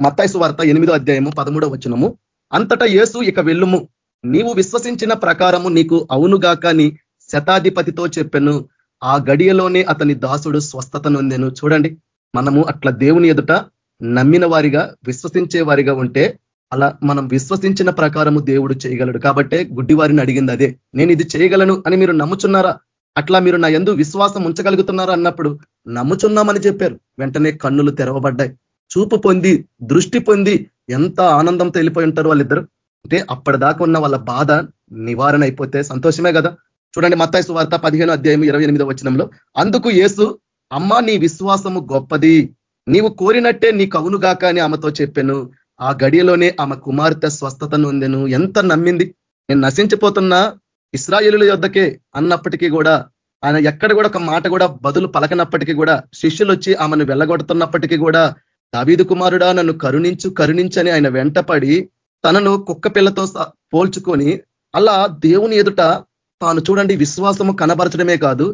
మత్తాయిసు వార్త ఎనిమిదో అధ్యాయము పదమూడో వచ్చినము అంతటా యేసు ఇక వెళ్ళుము. నీవు విశ్వసించిన ప్రకారము నీకు అవునుగాక నీ శతాధిపతితో చెప్పాను. ఆ గడియలోనే అతని దాసుడు స్వస్థత నొందెను. చూడండి మనము అట్లా దేవుని ఎదుట నమ్మిన వారిగా విశ్వసించే వారిగా ఉంటే అలా మనం విశ్వసించిన ప్రకారము దేవుడు చేయగలడు. కాబట్టే గుడ్డివారిని అడిగింది అదే నేను ఇది చేయగలను అని మీరు నమ్ముచున్నారా? అట్లా మీరు నా ఎందు విశ్వాసం ఉంచగలుగుతున్నారా? అన్నప్పుడు నమ్ముచున్నామని చెప్పారు. వెంటనే కన్నులు తెరవబడ్డాయి. చూపు పొంది దృష్టి పొంది ఎంత ఆనందంతో వెళ్ళిపోయి ఉంటారు వాళ్ళిద్దరు? అంటే అప్పటిదాకా ఉన్న వాళ్ళ బాధ నివారణ అయిపోతే సంతోషమే కదా. చూడండి మత్తాయి సువార్త పదిహేను అధ్యాయం ఇరవై ఎనిమిదో వచ్చినంలో అందుకు యేసు అమ్మ నీ విశ్వాసము గొప్పది. నీవు కోరినట్టే నీ కవునుగాక అని ఆమెతో చెప్పాను. ఆ గడియలోనే ఆమె కుమార్తె స్వస్థతను ఉందెను ఎంత నమ్మింది? నేను నశించిపోతున్నా? ఇస్రాయేలుల యొద్దకే అన్నప్పటికీ కూడా ఆయన ఎక్కడ కూడా ఒక మాట కూడా బదులు పలకనప్పటికీ కూడా శిష్యులు వచ్చి ఆమెను వెళ్ళగొడుతున్నప్పటికీ కూడా దావీదు కుమారుడా నన్ను కరుణించు కరుణించని ఆయన వెంటపడి తనను కుక్క పిల్లతో పోల్చుకొని అలా దేవుని ఎదుట తాను చూడండి విశ్వాసము కనబరచడమే కాదు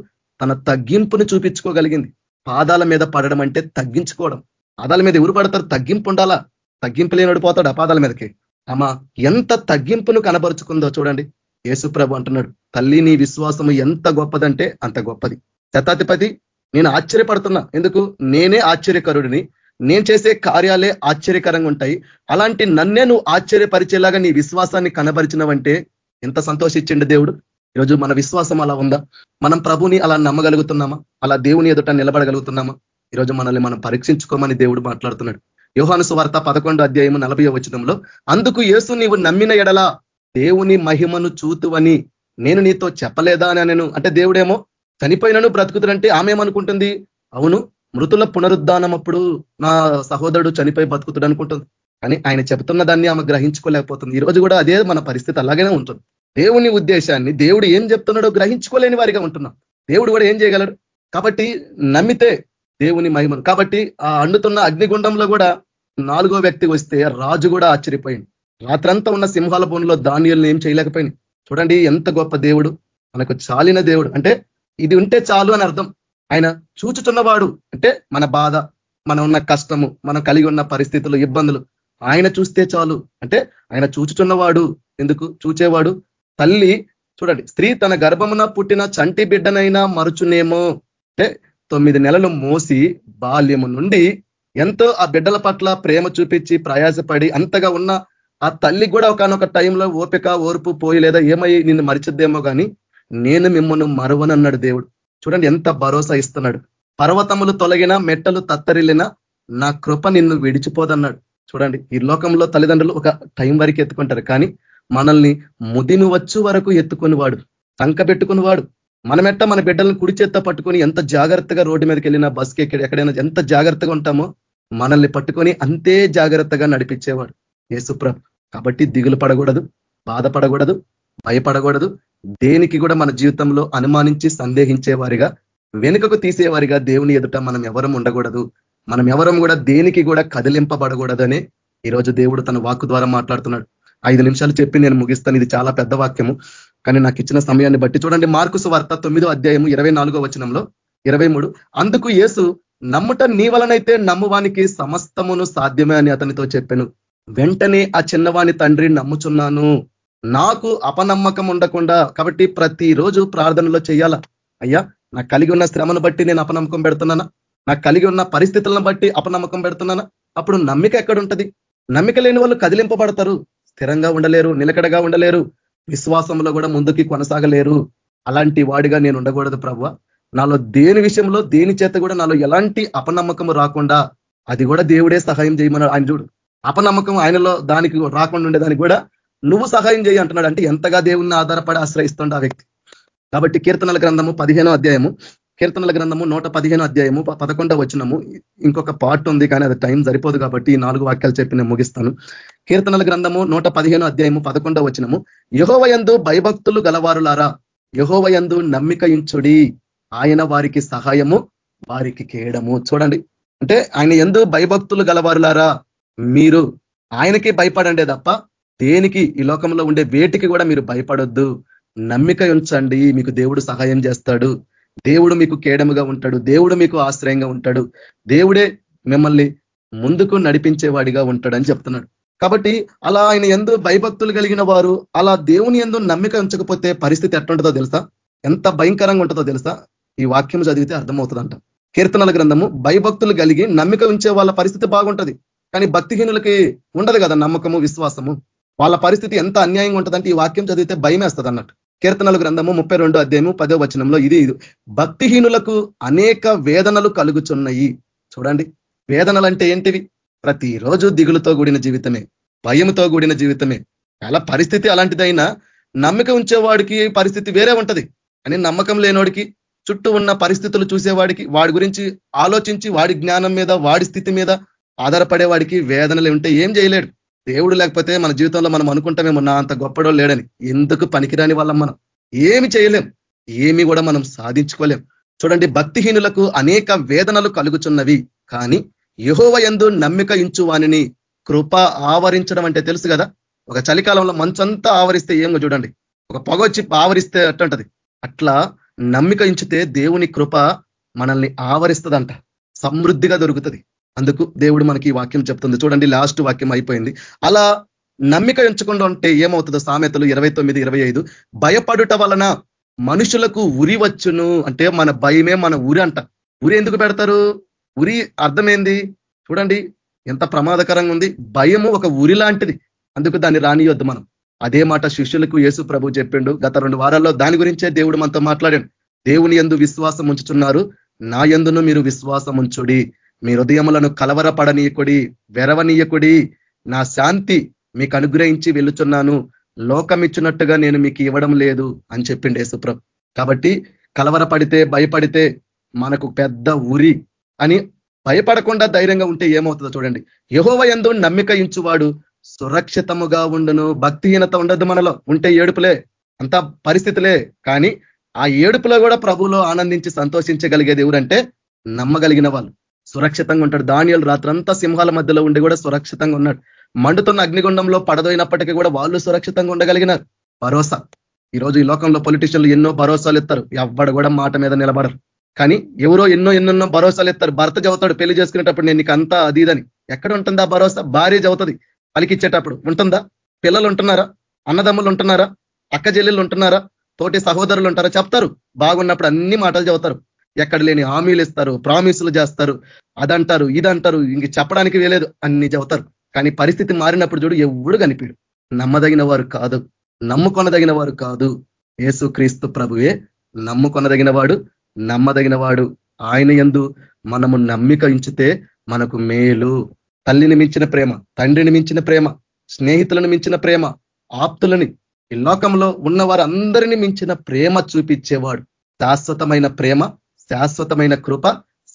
తన తగ్గింపును చూపించుకోగలిగింది. పాదాల మీద పడడం అంటే తగ్గించుకోవడం. పాదాల మీద ఎవరు పడతారు? తగ్గింపు ఉండాలా? తగ్గింపు లేనడు పోతాడు ఆ పాదాల మీదకి? అమ్మ ఎంత తగ్గింపును కనబరుచుకుందో చూడండి. యేసుప్రభు అంటున్నాడు తల్లి నీ విశ్వాసము ఎంత గొప్పదంటే అంత గొప్పది. శతాధిపతి నేను ఆశ్చర్యపడుతున్నా. ఎందుకు? నేనే ఆశ్చర్యకరుడిని. నేను చేసే కార్యాలే ఆశ్చర్యకరంగా ఉంటాయి. అలాంటి నన్నే నువ్వు ఆశ్చర్యపరిచేలాగా నీ విశ్వాసాన్ని కనబరిచినవంటే ఎంత సంతోషించిండు దేవుడు. ఈరోజు మన విశ్వాసం అలా ఉందా? మనం ప్రభుని అలా నమ్మగలుగుతున్నామా? అలా దేవుని ఎదుట నిలబడగలుగుతున్నామా? ఈరోజు మనల్ని మనం పరీక్షించుకోమని దేవుడు మాట్లాడుతున్నాడు. యోహాను సువార్త పదకొండు అధ్యాయము నలభై వచనంలో అందుకు యేసు నీవు నమ్మిన ఎడల దేవుని మహిమను చూతువని నేను నీతో చెప్పలేదా అని నేను అంటే దేవుడేమో చనిపోయినను బ్రతుకుతుడంటే ఆమె ఏమనుకుంటుంది? అవును మృతుల పునరుద్ధానం అప్పుడు నా సహోదరుడు చనిపోయి బతుకుతుడు అనుకుంటుంది కానీ ఆయన చెబుతున్న దాన్ని ఆమె గ్రహించుకోలేకపోతుంది. ఈరోజు కూడా అదే మన పరిస్థితి అలాగనే ఉంటుంది. దేవుని ఉద్దేశాన్ని దేవుడు ఏం చెప్తున్నాడో గ్రహించుకోలేని వారిగా ఉంటున్నాం. దేవుడు కూడా ఏం చేయగలడు? కాబట్టి నమ్మితే దేవుని మహిమను. కాబట్టి ఆ అండుతున్న అగ్నిగుండంలో కూడా నాలుగో వ్యక్తి వస్తే రాజు కూడా ఆశ్చర్యపోయింది. రాత్రంతా ఉన్న సింహాల భూమిలో ధాన్యాలను ఏం చేయలేకపోయింది. చూడండి ఎంత గొప్ప దేవుడు. మనకు చాలిన దేవుడు. అంటే ఇది ఉంటే చాలు అని అర్థం. ఆయన చూచుతున్నవాడు అంటే మన బాధ మనం ఉన్న కష్టము మనం కలిగి ఉన్న పరిస్థితులు ఇబ్బందులు. ఆయన చూస్తే చాలు. అంటే ఆయన చూచుచున్నవాడు ఎందుకు? చూచేవాడు తల్లి చూడండి స్త్రీ తన గర్భమున పుట్టిన చంటి బిడ్డనైనా మరుచునేమో. అంటే తొమ్మిది నెలలు మోసి బాల్యము నుండి ఎంతో ఆ బిడ్డల పట్ల ప్రేమ చూపించి ప్రయాసపడి అంతగా ఉన్న ఆ తల్లి కూడా ఒకనొక టైంలో ఓపిక ఓర్పు పోయి లేదా ఏమై నిన్ను మరిచిద్దేమో కానీ నేను మిమ్మల్ని మరువనన్నాడు దేవుడు. చూడండి ఎంత భరోసా ఇస్తున్నాడు. పర్వతములు తొలగిన మెట్టలు తత్తరిల్లిన నా కృప నిన్ను విడిచిపోదన్నాడు. చూడండి ఈ లోకంలో తల్లిదండ్రులు ఒక టైం వరకు ఎత్తుకుంటారు. కానీ మనల్ని ముదిని వచ్చు వరకు ఎత్తుకుని వాడు సంక పెట్టుకుని వాడు మనమెట్ట మన బిడ్డలను కుడి చేత్త పట్టుకొని ఎంత జాగ్రత్తగా రోడ్డు మీదకి వెళ్ళినా బస్కి ఎక్కడైనా ఎంత జాగ్రత్తగా ఉంటామో మనల్ని పట్టుకొని అంతే జాగ్రత్తగా నడిపించేవాడు ఏసుప్ర కాబట్టి దిగులు పడకూడదు బాధపడకూడదు భయపడకూడదు. దేనికి కూడా మన జీవితంలో అనుమానించి సందేహించే వారిగా వెనుకకు తీసేవారిగా దేవుని ఎదుట మనం ఎవరం ఉండకూడదు. మనం ఎవరం కూడా దేనికి కూడా కదిలింపబడకూడదనే ఈరోజు దేవుడు తన వాక్కు ద్వారా మాట్లాడుతున్నాడు. ఐదు నిమిషాలు చెప్పి నేను ముగిస్తాను. ఇది చాలా పెద్ద వాక్యము. కానీ నాకు ఇచ్చిన సమయాన్ని బట్టి చూడండి. మార్కుసు వార్త తొమ్మిదో అధ్యాయము ఇరవై నాలుగో వచనంలో ఇరవై అందుకు యేసు నమ్ముట నీ వలనైతే నమ్మువానికి సమస్తమును సాధ్యమే అని అతనితో చెప్పాను. వెంటనే ఆ చిన్నవాని తండ్రి నమ్ముచున్నాను. నాకు అపనమ్మకం ఉండకుండా కాబట్టి ప్రతిరోజు ప్రార్థనలో చేయాల? అయ్యా నాకు కలిగి ఉన్న శ్రమను బట్టి నేను అపనమ్మకం పెడుతున్నానా? నాకు కలిగి ఉన్న పరిస్థితులను బట్టి అపనమ్మకం పెడుతున్నానా? అప్పుడు నమ్మిక ఎక్కడుంటది? నమ్మిక లేని వాళ్ళు కదిలింపబడతారు. స్థిరంగా ఉండలేరు నిలకడగా ఉండలేరు విశ్వాసంలో కూడా ముందుకి కొనసాగలేరు. అలాంటి వాడిగా నేను ఉండకూడదు ప్రభు నాలో దేని విషయంలో దేని చేత కూడా నాలో ఎలాంటి అపనమ్మకం రాకుండా అది కూడా దేవుడే సహాయం చేయమన్నాడు. ఆయన చూడు అపనమ్మకం ఆయనలో దానికి రాకుండా ఉండేదానికి కూడా నువ్వు సహాయం చేయి అంటున్నాడు. అంటే ఎంతగా దేవుణ్ణి ఆధారపడి ఆశ్రయిస్తుండ ఆ వ్యక్తి. కాబట్టి కీర్తనల గ్రంథము పదిహేనో అధ్యాయము కీర్తనల గ్రంథము నూట పదిహేను అధ్యాయము పదకొండవ వచ్చినము ఇంకొక పార్ట్ ఉంది కానీ అది టైం సరిపోదు కాబట్టి ఈ నాలుగు వాక్యాలు చెప్పి నేను ముగిస్తాను. కీర్తనల గ్రంథము నూట పదిహేను అధ్యాయము పదకొండవ వచ్చినము యహోవయందు భయభక్తులు గలవారులారా యహోవయందు నమ్మిక ఇంచుడి ఆయన వారికి సహాయము వారికి కేయడము చూడండి. అంటే ఆయన ఎందు భయభక్తులు గలవారులారా మీరు ఆయనకి భయపడండి తప్ప దేనికి ఈ లోకంలో ఉండే వేటికి కూడా మీరు భయపడొద్దు. నమ్మిక ఉంచండి మీకు దేవుడు సహాయం చేస్తాడు. దేవుడు మీకు కేడముగా ఉంటాడు దేవుడు మీకు ఆశ్రయంగా ఉంటాడు. దేవుడే మిమ్మల్ని ముందుకు నడిపించేవాడిగా ఉంటాడని చెప్తున్నాడు. కాబట్టి అలా ఆయన ఎందు భయభక్తులు కలిగిన వారు అలా దేవుని ఎందు నమ్మిక ఉంచకపోతే పరిస్థితి ఎట్లుంటుందో తెలుసా? ఎంత భయంకరంగా ఉంటుందో తెలుసా? ఈ వాక్యం చదివితే అర్థమవుతుందంట. కీర్తనల గ్రంథము భయభక్తులు కలిగి నమ్మిక ఉంచే వాళ్ళ పరిస్థితి బాగుంటది. కానీ భక్తిహీనులకి ఉండదు కదా నమ్మకము విశ్వాసము. వాళ్ళ పరిస్థితి ఎంత అన్యాయంగా ఉంటుందంటే ఈ వాక్యం చదివితే భయం అన్నట్టు కీర్తనల గ్రంథము ముప్పై రెండు అధ్యాయము పదో వచనంలో ఇది భక్తిహీనులకు అనేక వేదనలు కలుగుచున్నాయి. చూడండి. వేదనలు అంటే ఏంటివి? ప్రతిరోజు దిగులుతో కూడిన జీవితమే భయంతో కూడిన జీవితమే. అలా పరిస్థితి అలాంటిదైనా నమ్మిక ఉంచేవాడికి పరిస్థితి వేరే ఉంటది. అని నమ్మకం లేనోడికి చుట్టూ ఉన్న పరిస్థితులు చూసేవాడికి వాడి గురించి ఆలోచించి వాడి జ్ఞానం మీద వాడి స్థితి మీద ఆధారపడేవాడికి వేదనలు ఉంటే ఏం చేయలేడు. దేవుడు లేకపోతే మన జీవితంలో మనం అనుకుంటామేమో నా అంత గొప్పడో లేడని. ఎందుకు పనికిరాని వాళ్ళం మనం? ఏమి చేయలేం. ఏమి కూడా మనం సాధించుకోలేం. చూడండి భక్తిహీనులకు అనేక వేదనలు కలుగుచున్నవి కానీ యహోవ ఎందు నమ్మిక ఇంచు వానిని కృప ఆవరించడం అంటే తెలుసు కదా? ఒక చలికాలంలో మంచంతా ఆవరిస్తే ఏమో చూడండి. ఒక పొగ వచ్చి ఆవరిస్తే అట్టుంటది అట్లా నమ్మిక ఇంచితే దేవుని కృప మనల్ని ఆవరిస్తుందంట. సమృద్ధిగా దొరుకుతుంది. అందుకు దేవుడు మనకి ఈ వాక్యం చెప్తుంది. చూడండి లాస్ట్ వాక్యం అయిపోయింది. అలా నమ్మిక ఎంచకుండా ఉంటే ఏమవుతుందో సామెతలు ఇరవై తొమ్మిది ఇరవై ఐదు. భయపడుట వలన మనుషులకు ఉరి వచ్చును. అంటే మన భయమే మన ఉరి అంట. ఉరి ఎందుకు పెడతారు? ఉరి అర్థమైంది? చూడండి ఎంత ప్రమాదకరంగా ఉంది. భయము ఒక ఉరి లాంటిది. అందుకు దాన్ని రానియొద్దు మనం. అదే మాట శిష్యులకు యేసు ప్రభు చెప్పిండు. గత రెండు వారాల్లో దాని గురించే దేవుడు మనతో మాట్లాడాడు. దేవుని ఎందు విశ్వాసం ఉంచుతున్నారు నా ఎందును మీరు విశ్వాసం ఉంచుడి. మీ హృదయములను కలవరపడనీయకుడి వెరవనీయకుడి నా శాంతి మీకు అనుగ్రహించి వెళ్ళుచున్నాను. లోకం ఇచ్చినట్టుగా నేను మీకు ఇవ్వడం లేదు అని చెప్పిండు యేసుప్రభు కాబట్టి కలవరపడితే భయపడితే మనకు పెద్ద ఉరి అని భయపడకుండా ధైర్యంగా ఉంటే ఏమవుతుందో చూడండి. యహోవ ఎందు నమ్మిక ఇంచువాడు సురక్షితముగా ఉండును భక్తిహీనత ఉండదు మనలో. ఉంటే ఏడుపులే అంత పరిస్థితులే. కానీ ఆ ఏడుపులో కూడా ప్రభులో ఆనందించి సంతోషించగలిగేది ఎవరంటే నమ్మగలిగిన వాళ్ళు. సురక్షితంగా ఉంటాడు. దానియాలు రాత్రంతా సింహాల మధ్యలో ఉండి కూడా సురక్షితంగా ఉన్నాడు. మండుతున్న అగ్నిగుండంలో పడదోయినప్పటికీ కూడా వాళ్ళు సురక్షితంగా ఉండగలిగినారు. భరోసా. ఈరోజు ఈ లోకంలో పొలిటీషియన్లు ఎన్నో భరోసాలు ఇస్తారు. ఎవ్వడు కూడా మాట మీద నిలబడరు. కానీ ఎవరో ఎన్నో ఎన్నెన్నో భరోసాలు ఇస్తారు. భర్త చదువుతాడు పెళ్ళి చేసుకునేటప్పుడు నేను నీకు అంతా అది ఎక్కడ ఉంటుందా భరోసా? భార్య చదువుతుంది పలికిచ్చేటప్పుడు. ఉంటుందా? పిల్లలు ఉంటున్నారా? అన్నదమ్ములు ఉంటున్నారా? అక్క చెల్లెళ్ళు ఉంటున్నారా? తోటి సహోదరులు ఉంటారా? చెప్తారు. బాగున్నప్పుడు అన్ని మాటలు చదువుతారు ఎక్కడ లేని హామీలు ఇస్తారు ప్రామిసులు చేస్తారు అదంటారు ఇదంటారు. ఇంక చెప్పడానికి వేలేదు అన్ని చదువుతారు కానీ పరిస్థితి మారినప్పుడు చూడు ఎవడు కనిపించడు. నమ్మదగిన వారు కాదు. నమ్ముకొనదగిన వారు కాదు. యేసు క్రీస్తు ప్రభువే నమ్ముకొనదగిన వాడు నమ్మదగిన వాడు ఆయన ఎందు మనము నమ్మిక ఇంచితే మనకు మేలు. తల్లిని మించిన ప్రేమ తండ్రిని మించిన ప్రేమ స్నేహితులను మించిన ప్రేమ ఆప్తులని ఈ లోకంలో ఉన్న వారందరినీ మించిన ప్రేమ చూపించేవాడు. శాశ్వతమైన ప్రేమ శాశ్వతమైన కృప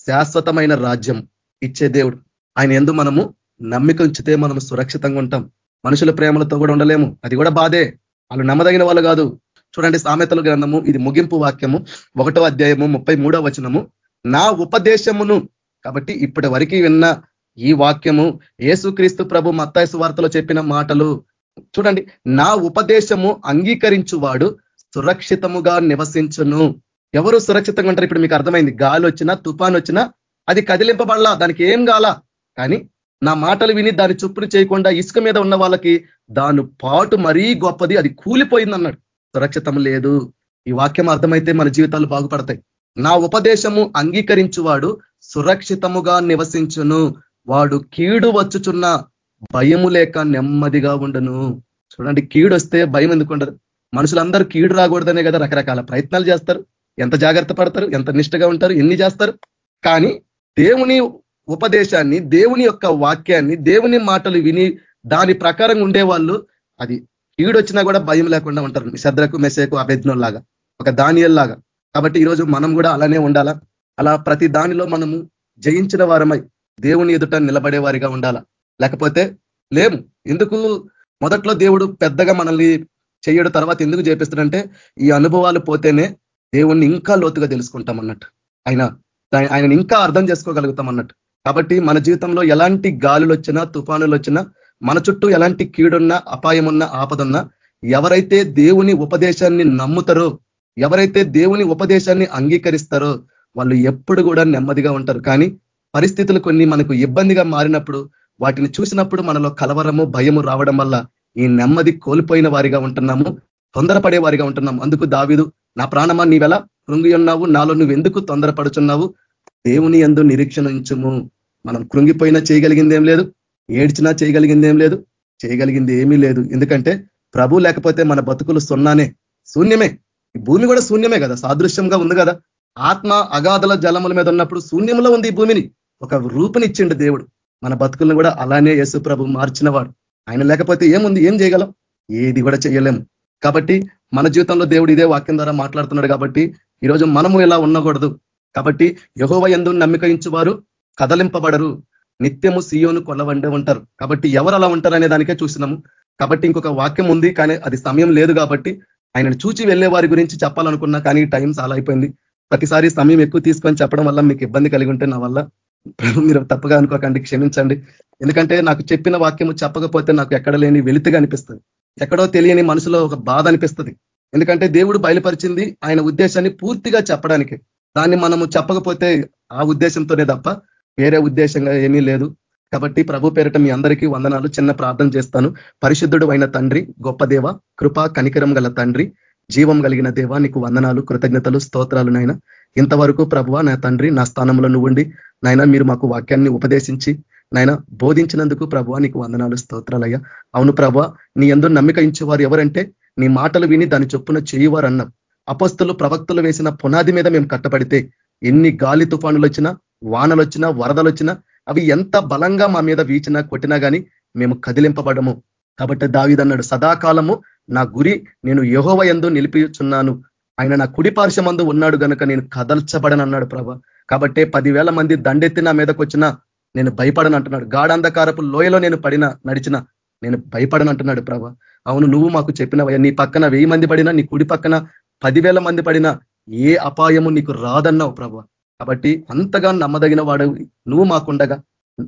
శాశ్వతమైన రాజ్యం ఇచ్చే దేవుడు. ఆయన ఎందు మనము నమ్మిక ఉంచితే మనం సురక్షితంగా ఉంటాం. మనుషుల ప్రేమలతో కూడా ఉండలేము. అది కూడా బాధే. వాళ్ళు నమ్మదగిన వాళ్ళు కాదు. చూడండి సామెతలు గ్రంథము ఇది ముగింపు వాక్యము ఒకటో అధ్యాయము ముప్పై వచనము. నా ఉపదేశమును కాబట్టి ఇప్పటి వరకు విన్న ఈ వాక్యము ఏసుక్రీస్తు ప్రభు మత్తాయసు వార్తలో చెప్పిన మాటలు. చూడండి నా ఉపదేశము అంగీకరించువాడు సురక్షితముగా నివసించును. ఎవరు సురక్షితంగా ఉంటారు? ఇప్పుడు మీకు అర్థమైంది. గాలి వచ్చినా తుఫాన్ వచ్చినా అది కదిలింపబడలా దానికి ఏం కాలా కానీ నా మాటలు విని దాని చుప్పులు చేయకుండా ఇసుక మీద ఉన్న వాళ్ళకి దాని పాటు మరీ గొప్పది అది కూలిపోయింది అన్నాడు సురక్షితం లేదు. ఈ వాక్యం అర్థమైతే మన జీవితాలు బాగుపడతాయి. నా ఉపదేశము అంగీకరించువాడు సురక్షితముగా నివసించును. వాడు కీడు వచ్చుచున్న భయము లేక నెమ్మదిగా ఉండను. చూడండి కీడు వస్తే భయం ఎందుకు ఉండదు? మనుషులందరూ కీడు రాకూడదనే కదా రకరకాల ప్రయత్నాలు చేస్తారు. ఎంత జాగ్రత్త పడతారు? ఎంత నిష్టగా ఉంటారు? ఎన్ని చేస్తారు? కానీ దేవుని ఉపదేశాన్ని దేవుని యొక్క వాక్యాన్ని దేవుని మాటలు విని దాని ప్రకారం ఉండేవాళ్ళు అది ఈడొచ్చినా వచ్చినా కూడా భయం లేకుండా ఉంటారు. శ్రద్ధకు మెసేకు అభెజ్ఞం లాగా ఒక దానియల్ లాగా కాబట్టి ఈరోజు మనం కూడా అలానే ఉండాలా? అలా ప్రతి దానిలో మనము జయించిన వారమై దేవుని ఎదుట నిలబడే వారిగా ఉండాలా? లేకపోతే లేము. ఎందుకు మొదట్లో దేవుడు పెద్దగా మనల్ని చేయడు తర్వాత ఎందుకు చేపిస్తాడంటే ఈ అనుభవాలు పోతేనే దేవుణ్ణి ఇంకా లోతుగా తెలుసుకుంటాం అన్నట్టు. ఆయన ఆయన ఇంకా అర్థం చేసుకోగలుగుతాం అన్నట్టు. కాబట్టి మన జీవితంలో ఎలాంటి గాలులు వచ్చినా తుఫానులు వచ్చినా మన చుట్టూ ఎలాంటి కీడున్నా అపాయమున్నా ఆపదున్నా ఎవరైతే దేవుని ఉపదేశాన్ని నమ్ముతారో ఎవరైతే దేవుని ఉపదేశాన్ని అంగీకరిస్తారో వాళ్ళు ఎప్పుడు కూడా నెమ్మదిగా ఉంటారు. కానీ పరిస్థితులు కొన్ని మనకు ఇబ్బందిగా మారినప్పుడు వాటిని చూసినప్పుడు మనలో కలవరము భయము రావడం వల్ల ఈ నెమ్మది కోల్పోయిన వారిగా ఉంటున్నాము తొందరపడే వారిగా ఉంటున్నాము. అందుకు దావిదు నా ప్రాణమా నీవెలా కృంగి ఉన్నావు? నాలో నువ్వు ఎందుకు తొందరపడుచున్నావు? దేవుని ఎందు నిరీక్షణించుము మనం కృంగిపోయినా చేయగలిగిందేం లేదు. ఏడ్చినా చేయగలిగింది ఏం లేదు చేయగలిగింది ఏమీ లేదు. ఎందుకంటే ప్రభు లేకపోతే మన బతుకులు సున్నానే శూన్యమే. ఈ భూమి కూడా శూన్యమే కదా సాదృశ్యంగా ఉంది కదా. ఆత్మ అగాధల జలముల మీద ఉన్నప్పుడు శూన్యంలో ఉంది ఈ భూమిని. ఒక రూపునిచ్చిండు దేవుడు. మన బతుకులను కూడా అలానే యేసు ప్రభు మార్చినవాడు. ఆయన లేకపోతే ఏముంది ఏం చేయగలం? ఏది కూడా చేయలేము. కాబట్టి మన జీవితంలో దేవుడు ఇదే వాక్యం ద్వారా మాట్లాడుతున్నాడు కాబట్టి ఈరోజు మనము ఇలా ఉండకూడదు. కాబట్టి యహోవ ఎందు నమ్మిక కదలింపబడరు. నిత్యము సీయోను కొలవండి ఉంటారు. కాబట్టి ఎవరు అలా ఉంటారు అనే దానికే చూసినాము కాబట్టి ఇంకొక వాక్యం ఉంది కానీ అది సమయం లేదు కాబట్టి ఆయనను చూచి వెళ్ళే వారి గురించి చెప్పాలనుకున్నా కానీ టైం చాలా అయిపోయింది. ప్రతిసారి సమయం ఎక్కువ తీసుకొని చెప్పడం వల్ల మీకు ఇబ్బంది కలిగి ఉంటే నా వల్ల మీరు తప్పుగా అనుకోకండి క్షమించండి. ఎందుకంటే నాకు చెప్పిన వాక్యము చెప్పకపోతే నాకు ఎక్కడ లేని వెలితిగా అనిపిస్తుంది. ఎక్కడో తెలియని మనసులో ఒక బాధ అనిపిస్తుంది. ఎందుకంటే దేవుడు బయలుపరిచింది ఆయన ఉద్దేశాన్ని పూర్తిగా చెప్పడానికి. దాన్ని మనము చెప్పకపోతే ఆ ఉద్దేశంతోనే తప్ప వేరే ఉద్దేశంగా ఏమీ లేదు. కాబట్టి ప్రభు పేరిట మీ అందరికీ వందనాలు చిన్న ప్రార్థన చేస్తాను. పరిశుద్ధుడు అయిన తండ్రి గొప్ప దేవ కృపా కనికరం గల తండ్రి జీవం కలిగిన దేవ నీకు వందనాలు కృతజ్ఞతలు స్తోత్రాలు నాయన. ఇంతవరకు ప్రభువ నా తండ్రి నా స్థానంలో నువ్వుండి నాయన మీరు మాకు వాక్యాన్ని ఉపదేశించి నాయన బోధించినందుకు ప్రభు నీకు వందనాలు స్తోత్రాలయ్యా. అవును ప్రభ నీ ఎందు నమ్మిక ఇచ్చేవారు ఎవరంటే నీ మాటలు విని దాని చొప్పున చేయువారు అన్నాం అపస్తులు ప్రవక్తలు వేసిన పునాది మీద మేము కట్టబడితే ఎన్ని గాలి తుఫానులు వచ్చినా వానలు వచ్చినా వరదలు వచ్చినా అవి ఎంత బలంగా మా మీద వీచినా కొట్టినా కానీ మేము కదిలింపబడము. కాబట్టి దావిదన్నాడు సదాకాలము నా గురి నేను యహోవ ఎందు నిలిపిచున్నాను. ఆయన నా కుడి పార్శ్వమందు ఉన్నాడు కనుక నేను కదల్చబడనన్నాడు ప్రభ. కాబట్టి పదివేల మంది దండెత్తి నా మీదకి వచ్చినా నేను భయపడను అంటున్నాడు గాఢంధకారపు లోయలో నేను పడిన నడిచిన నేను భయపడను అంటున్నాడు ప్రభ. అవును నువ్వు మాకు చెప్పిన నీ పక్కన వెయ్యి మంది పడినా నీ కుడి పక్కన పదివేల మంది పడినా ఏ అపాయము నీకు రాదన్నావు ప్రభ. కాబట్టి అంతగా నమ్మదగిన వాడు నువ్వు మాకుండగా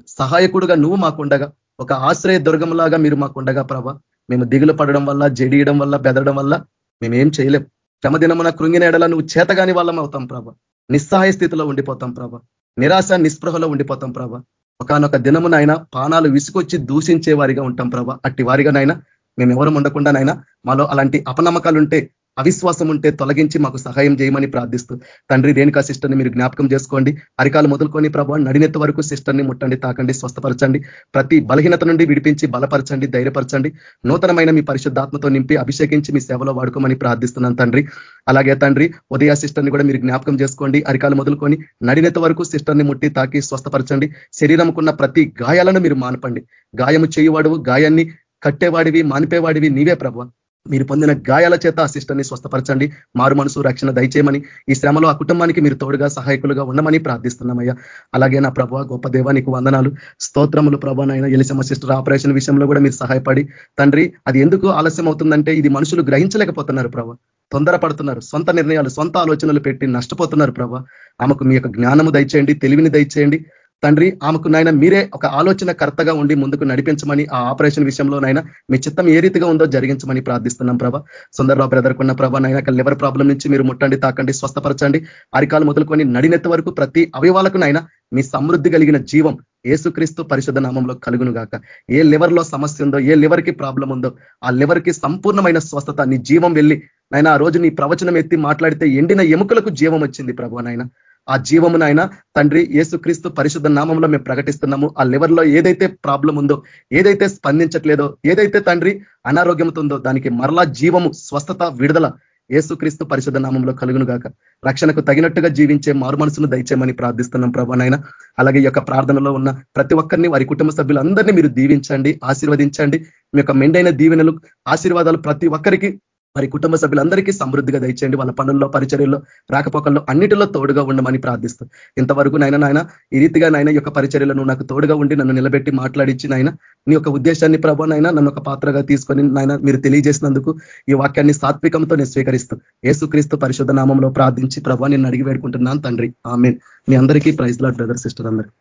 సహాయకుడుగా నువ్వు మాకుండగా ఒక ఆశ్రయ దుర్గంలాగా మీరు మాకుండగా ప్రభ. మేము దిగులు పడడం వల్ల జడియడం వల్ల బెదరడం వల్ల మేమేం చేయలేం. శ్రమదినమున కృంగిన ఎడల నువ్వు చేతగాని వాళ్ళం అవుతాం ప్రభ. నిస్సహాయ స్థితిలో ఉండిపోతాం ప్రభ. నిరాశ నిస్పృహలో ఉండిపోతాం ప్రభ. ఒకనొక దినమునైనా పానాలు విసుకొచ్చి దూషించే వారిగా ఉంటాం ప్రభ. అట్టి వారిగానైనా మేము ఉండకుండా ఉండకుండానైనా మాలో అలాంటి అపనమ్మకాలు ఉంటే అవిశ్వాసం ఉంటే తొలగించి మాకు సహాయం చేయమని ప్రార్థిస్తూ తండ్రి రేణుకా సిస్టర్ని మీరు జ్ఞాపకం చేసుకోండి? అరికాలు మొదలుకొని ప్రభావ నడినెత్త వరకు సిస్టర్ని ముట్టండి తాకండి స్వస్థపరచండి. ప్రతి బలహీనత నుండి విడిపించి బలపరచండి ధైర్యపరచండి. నూతనమైన మీ పరిశుద్ధాత్మతో నింపి అభిషేకించి మీ సేవలో వాడుకోమని ప్రార్థిస్తున్నాను తండ్రి. అలాగే తండ్రి ఉదయ సిస్టర్ని కూడా మీరు జ్ఞాపకం చేసుకోండి. అరికాలు మొదలుకొని నడినంత వరకు సిస్టర్ని ముట్టి తాకి స్వస్థపరచండి. శరీరంకున్న ప్రతి గాయాలను మీరు మానపండి. గాయము చేయువాడు గాయాన్ని కట్టేవాడివి మానిపేవాడివి నీవే ప్రభ. మీరు పొందిన గాయాల చేత ఆ సిస్టర్ని స్వస్థపరచండి. మారు మనసు రక్షణ దయచేయమని ఈ శ్రమలో ఆ కుటుంబానికి మీరు తోడుగా సహాయకులుగా ఉండమని ప్రార్థిస్తున్నామయ్యా. అలాగే నా ప్రభావ గొప్ప దేవానికి వందనాలు. స్తోత్రములు ప్రభానైనా ఎలిసమ్మ సిస్టర్ ఆపరేషన్ విషయంలో కూడా మీరు సహాయపడి. తండ్రి అది ఎందుకు ఆలస్యం అవుతుందంటే ఇది మనుషులు గ్రహించలేకపోతున్నారు ప్రభ. తొందరపడుతున్నారు. సొంత నిర్ణయాలు సొంత ఆలోచనలు పెట్టి నష్టపోతున్నారు ప్రభ. ఆమెకు మీ యొక్క జ్ఞానము దయచేయండి తెలివిని దయచేయండి. తండ్రి ఆమెకు నాయన మీరే ఒక ఆలోచన కర్తగా ఉండి ముందుకు నడిపించమని ఆ ఆపరేషన్ విషయంలోనైనా మీ చిత్తం ఏ రీతిగా ఉందో జరిగించమని ప్రార్థిస్తున్నాం ప్రభ. సుందరరావు బ్రదర్కున్న ప్రభా నైనా లివర్ ప్రాబ్లం నుంచి మీరు ముట్టండి తాకండి స్వస్థపరచండి. అరికాలు మొదలుకొని నడినెత్త వరకు ప్రతి అవయవాలకు నైనా మీ సమృద్ధి కలిగిన జీవం ఏసుక్రీస్తు పరిశుద్ధ నామంలో కలుగును గాక ఏ లివర్లో సమస్య ఉందో ఏ లివర్కి ప్రాబ్లం ఉందో ఆ లివర్కి సంపూర్ణమైన స్వస్థత నీ జీవం వెళ్ళి నైనా ఆ రోజు నీ ప్రవచనం ఎత్తి మాట్లాడితే ఎండిన ఎముకలకు జీవం వచ్చింది ప్రభు నాయన. ఆ జీవమునైనా తండ్రి ఏసుక్రీస్తు పరిశుద్ధ నామంలో మేము ప్రకటిస్తున్నాము. ఆ లివర్లో ఏదైతే ప్రాబ్లం ఉందో ఏదైతే స్పందించట్లేదో ఏదైతే తండ్రి అనారోగ్యంతో ఉందో దానికి మరలా జీవము స్వస్థత విడుదల ఏసుక్రీస్తు పరిశుద్ధ నామంలో కలుగును గాక. రక్షణకు తగినట్టుగా జీవించే మారు మనసును దయచేయమని ప్రార్థిస్తున్నాం ప్రభానైనా అలాగే ఈ యొక్క ప్రార్థనలో ఉన్న ప్రతి ఒక్కరిని వారి కుటుంబ సభ్యులందరినీ మీరు దీవించండి ఆశీర్వదించండి. మీ యొక్క మెండైన దీవెనలు ఆశీర్వాదాలు ప్రతి ఒక్కరికి మరి కుటుంబ సభ్యులందరికీ సమృద్ధిగా దయచేయండి. వాళ్ళ పనుల్లో పరిచర్యల్లో రాకపోకల్లో అన్నిటిలో తోడుగా ఉండమని ప్రార్థిస్తూ. ఇంతవరకు నాయన నాయన ఈ రీతిగా నాయన యొక్క పరిచర్యలను నాకు తోడుగా ఉండి నన్ను నిలబెట్టి మాట్లాడించి నాయన నీ యొక్క ఉద్దేశాన్ని ప్రభానైనా నన్ను ఒక పాత్రగా తీసుకొని నాయన మీరు తెలియజేసినందుకు ఈ వాక్యాన్ని సాత్వికంతో నేను స్వీకరిస్తూ ఏసుక్రీస్తు పరిశుద్ధ నామంలో ప్రార్థించి ప్రభా నేను అడిగి వేడుకుంటున్నాను తండ్రి. ఆమె మీ అందరికీ ప్రైజ్ లాడ్ బ్రదర్ సిస్టర్ అందరికి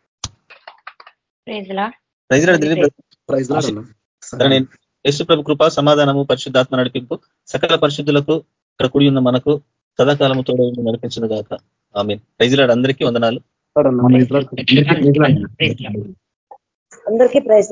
ప్రైజ్ లాడ్. యేసు ప్రభు కృప సమాధానము పరిశుద్ధాత్మ నడిపింపు సకల పరిశుద్ధులకు ఇక్కడ కూడి ఉన్న మనకు సదాకాలము తోడు నడిపించిన గాక. ఆమె ప్రైజ్లాడు అందరికీ వందనాలు. అందరికీ ప్రైజ్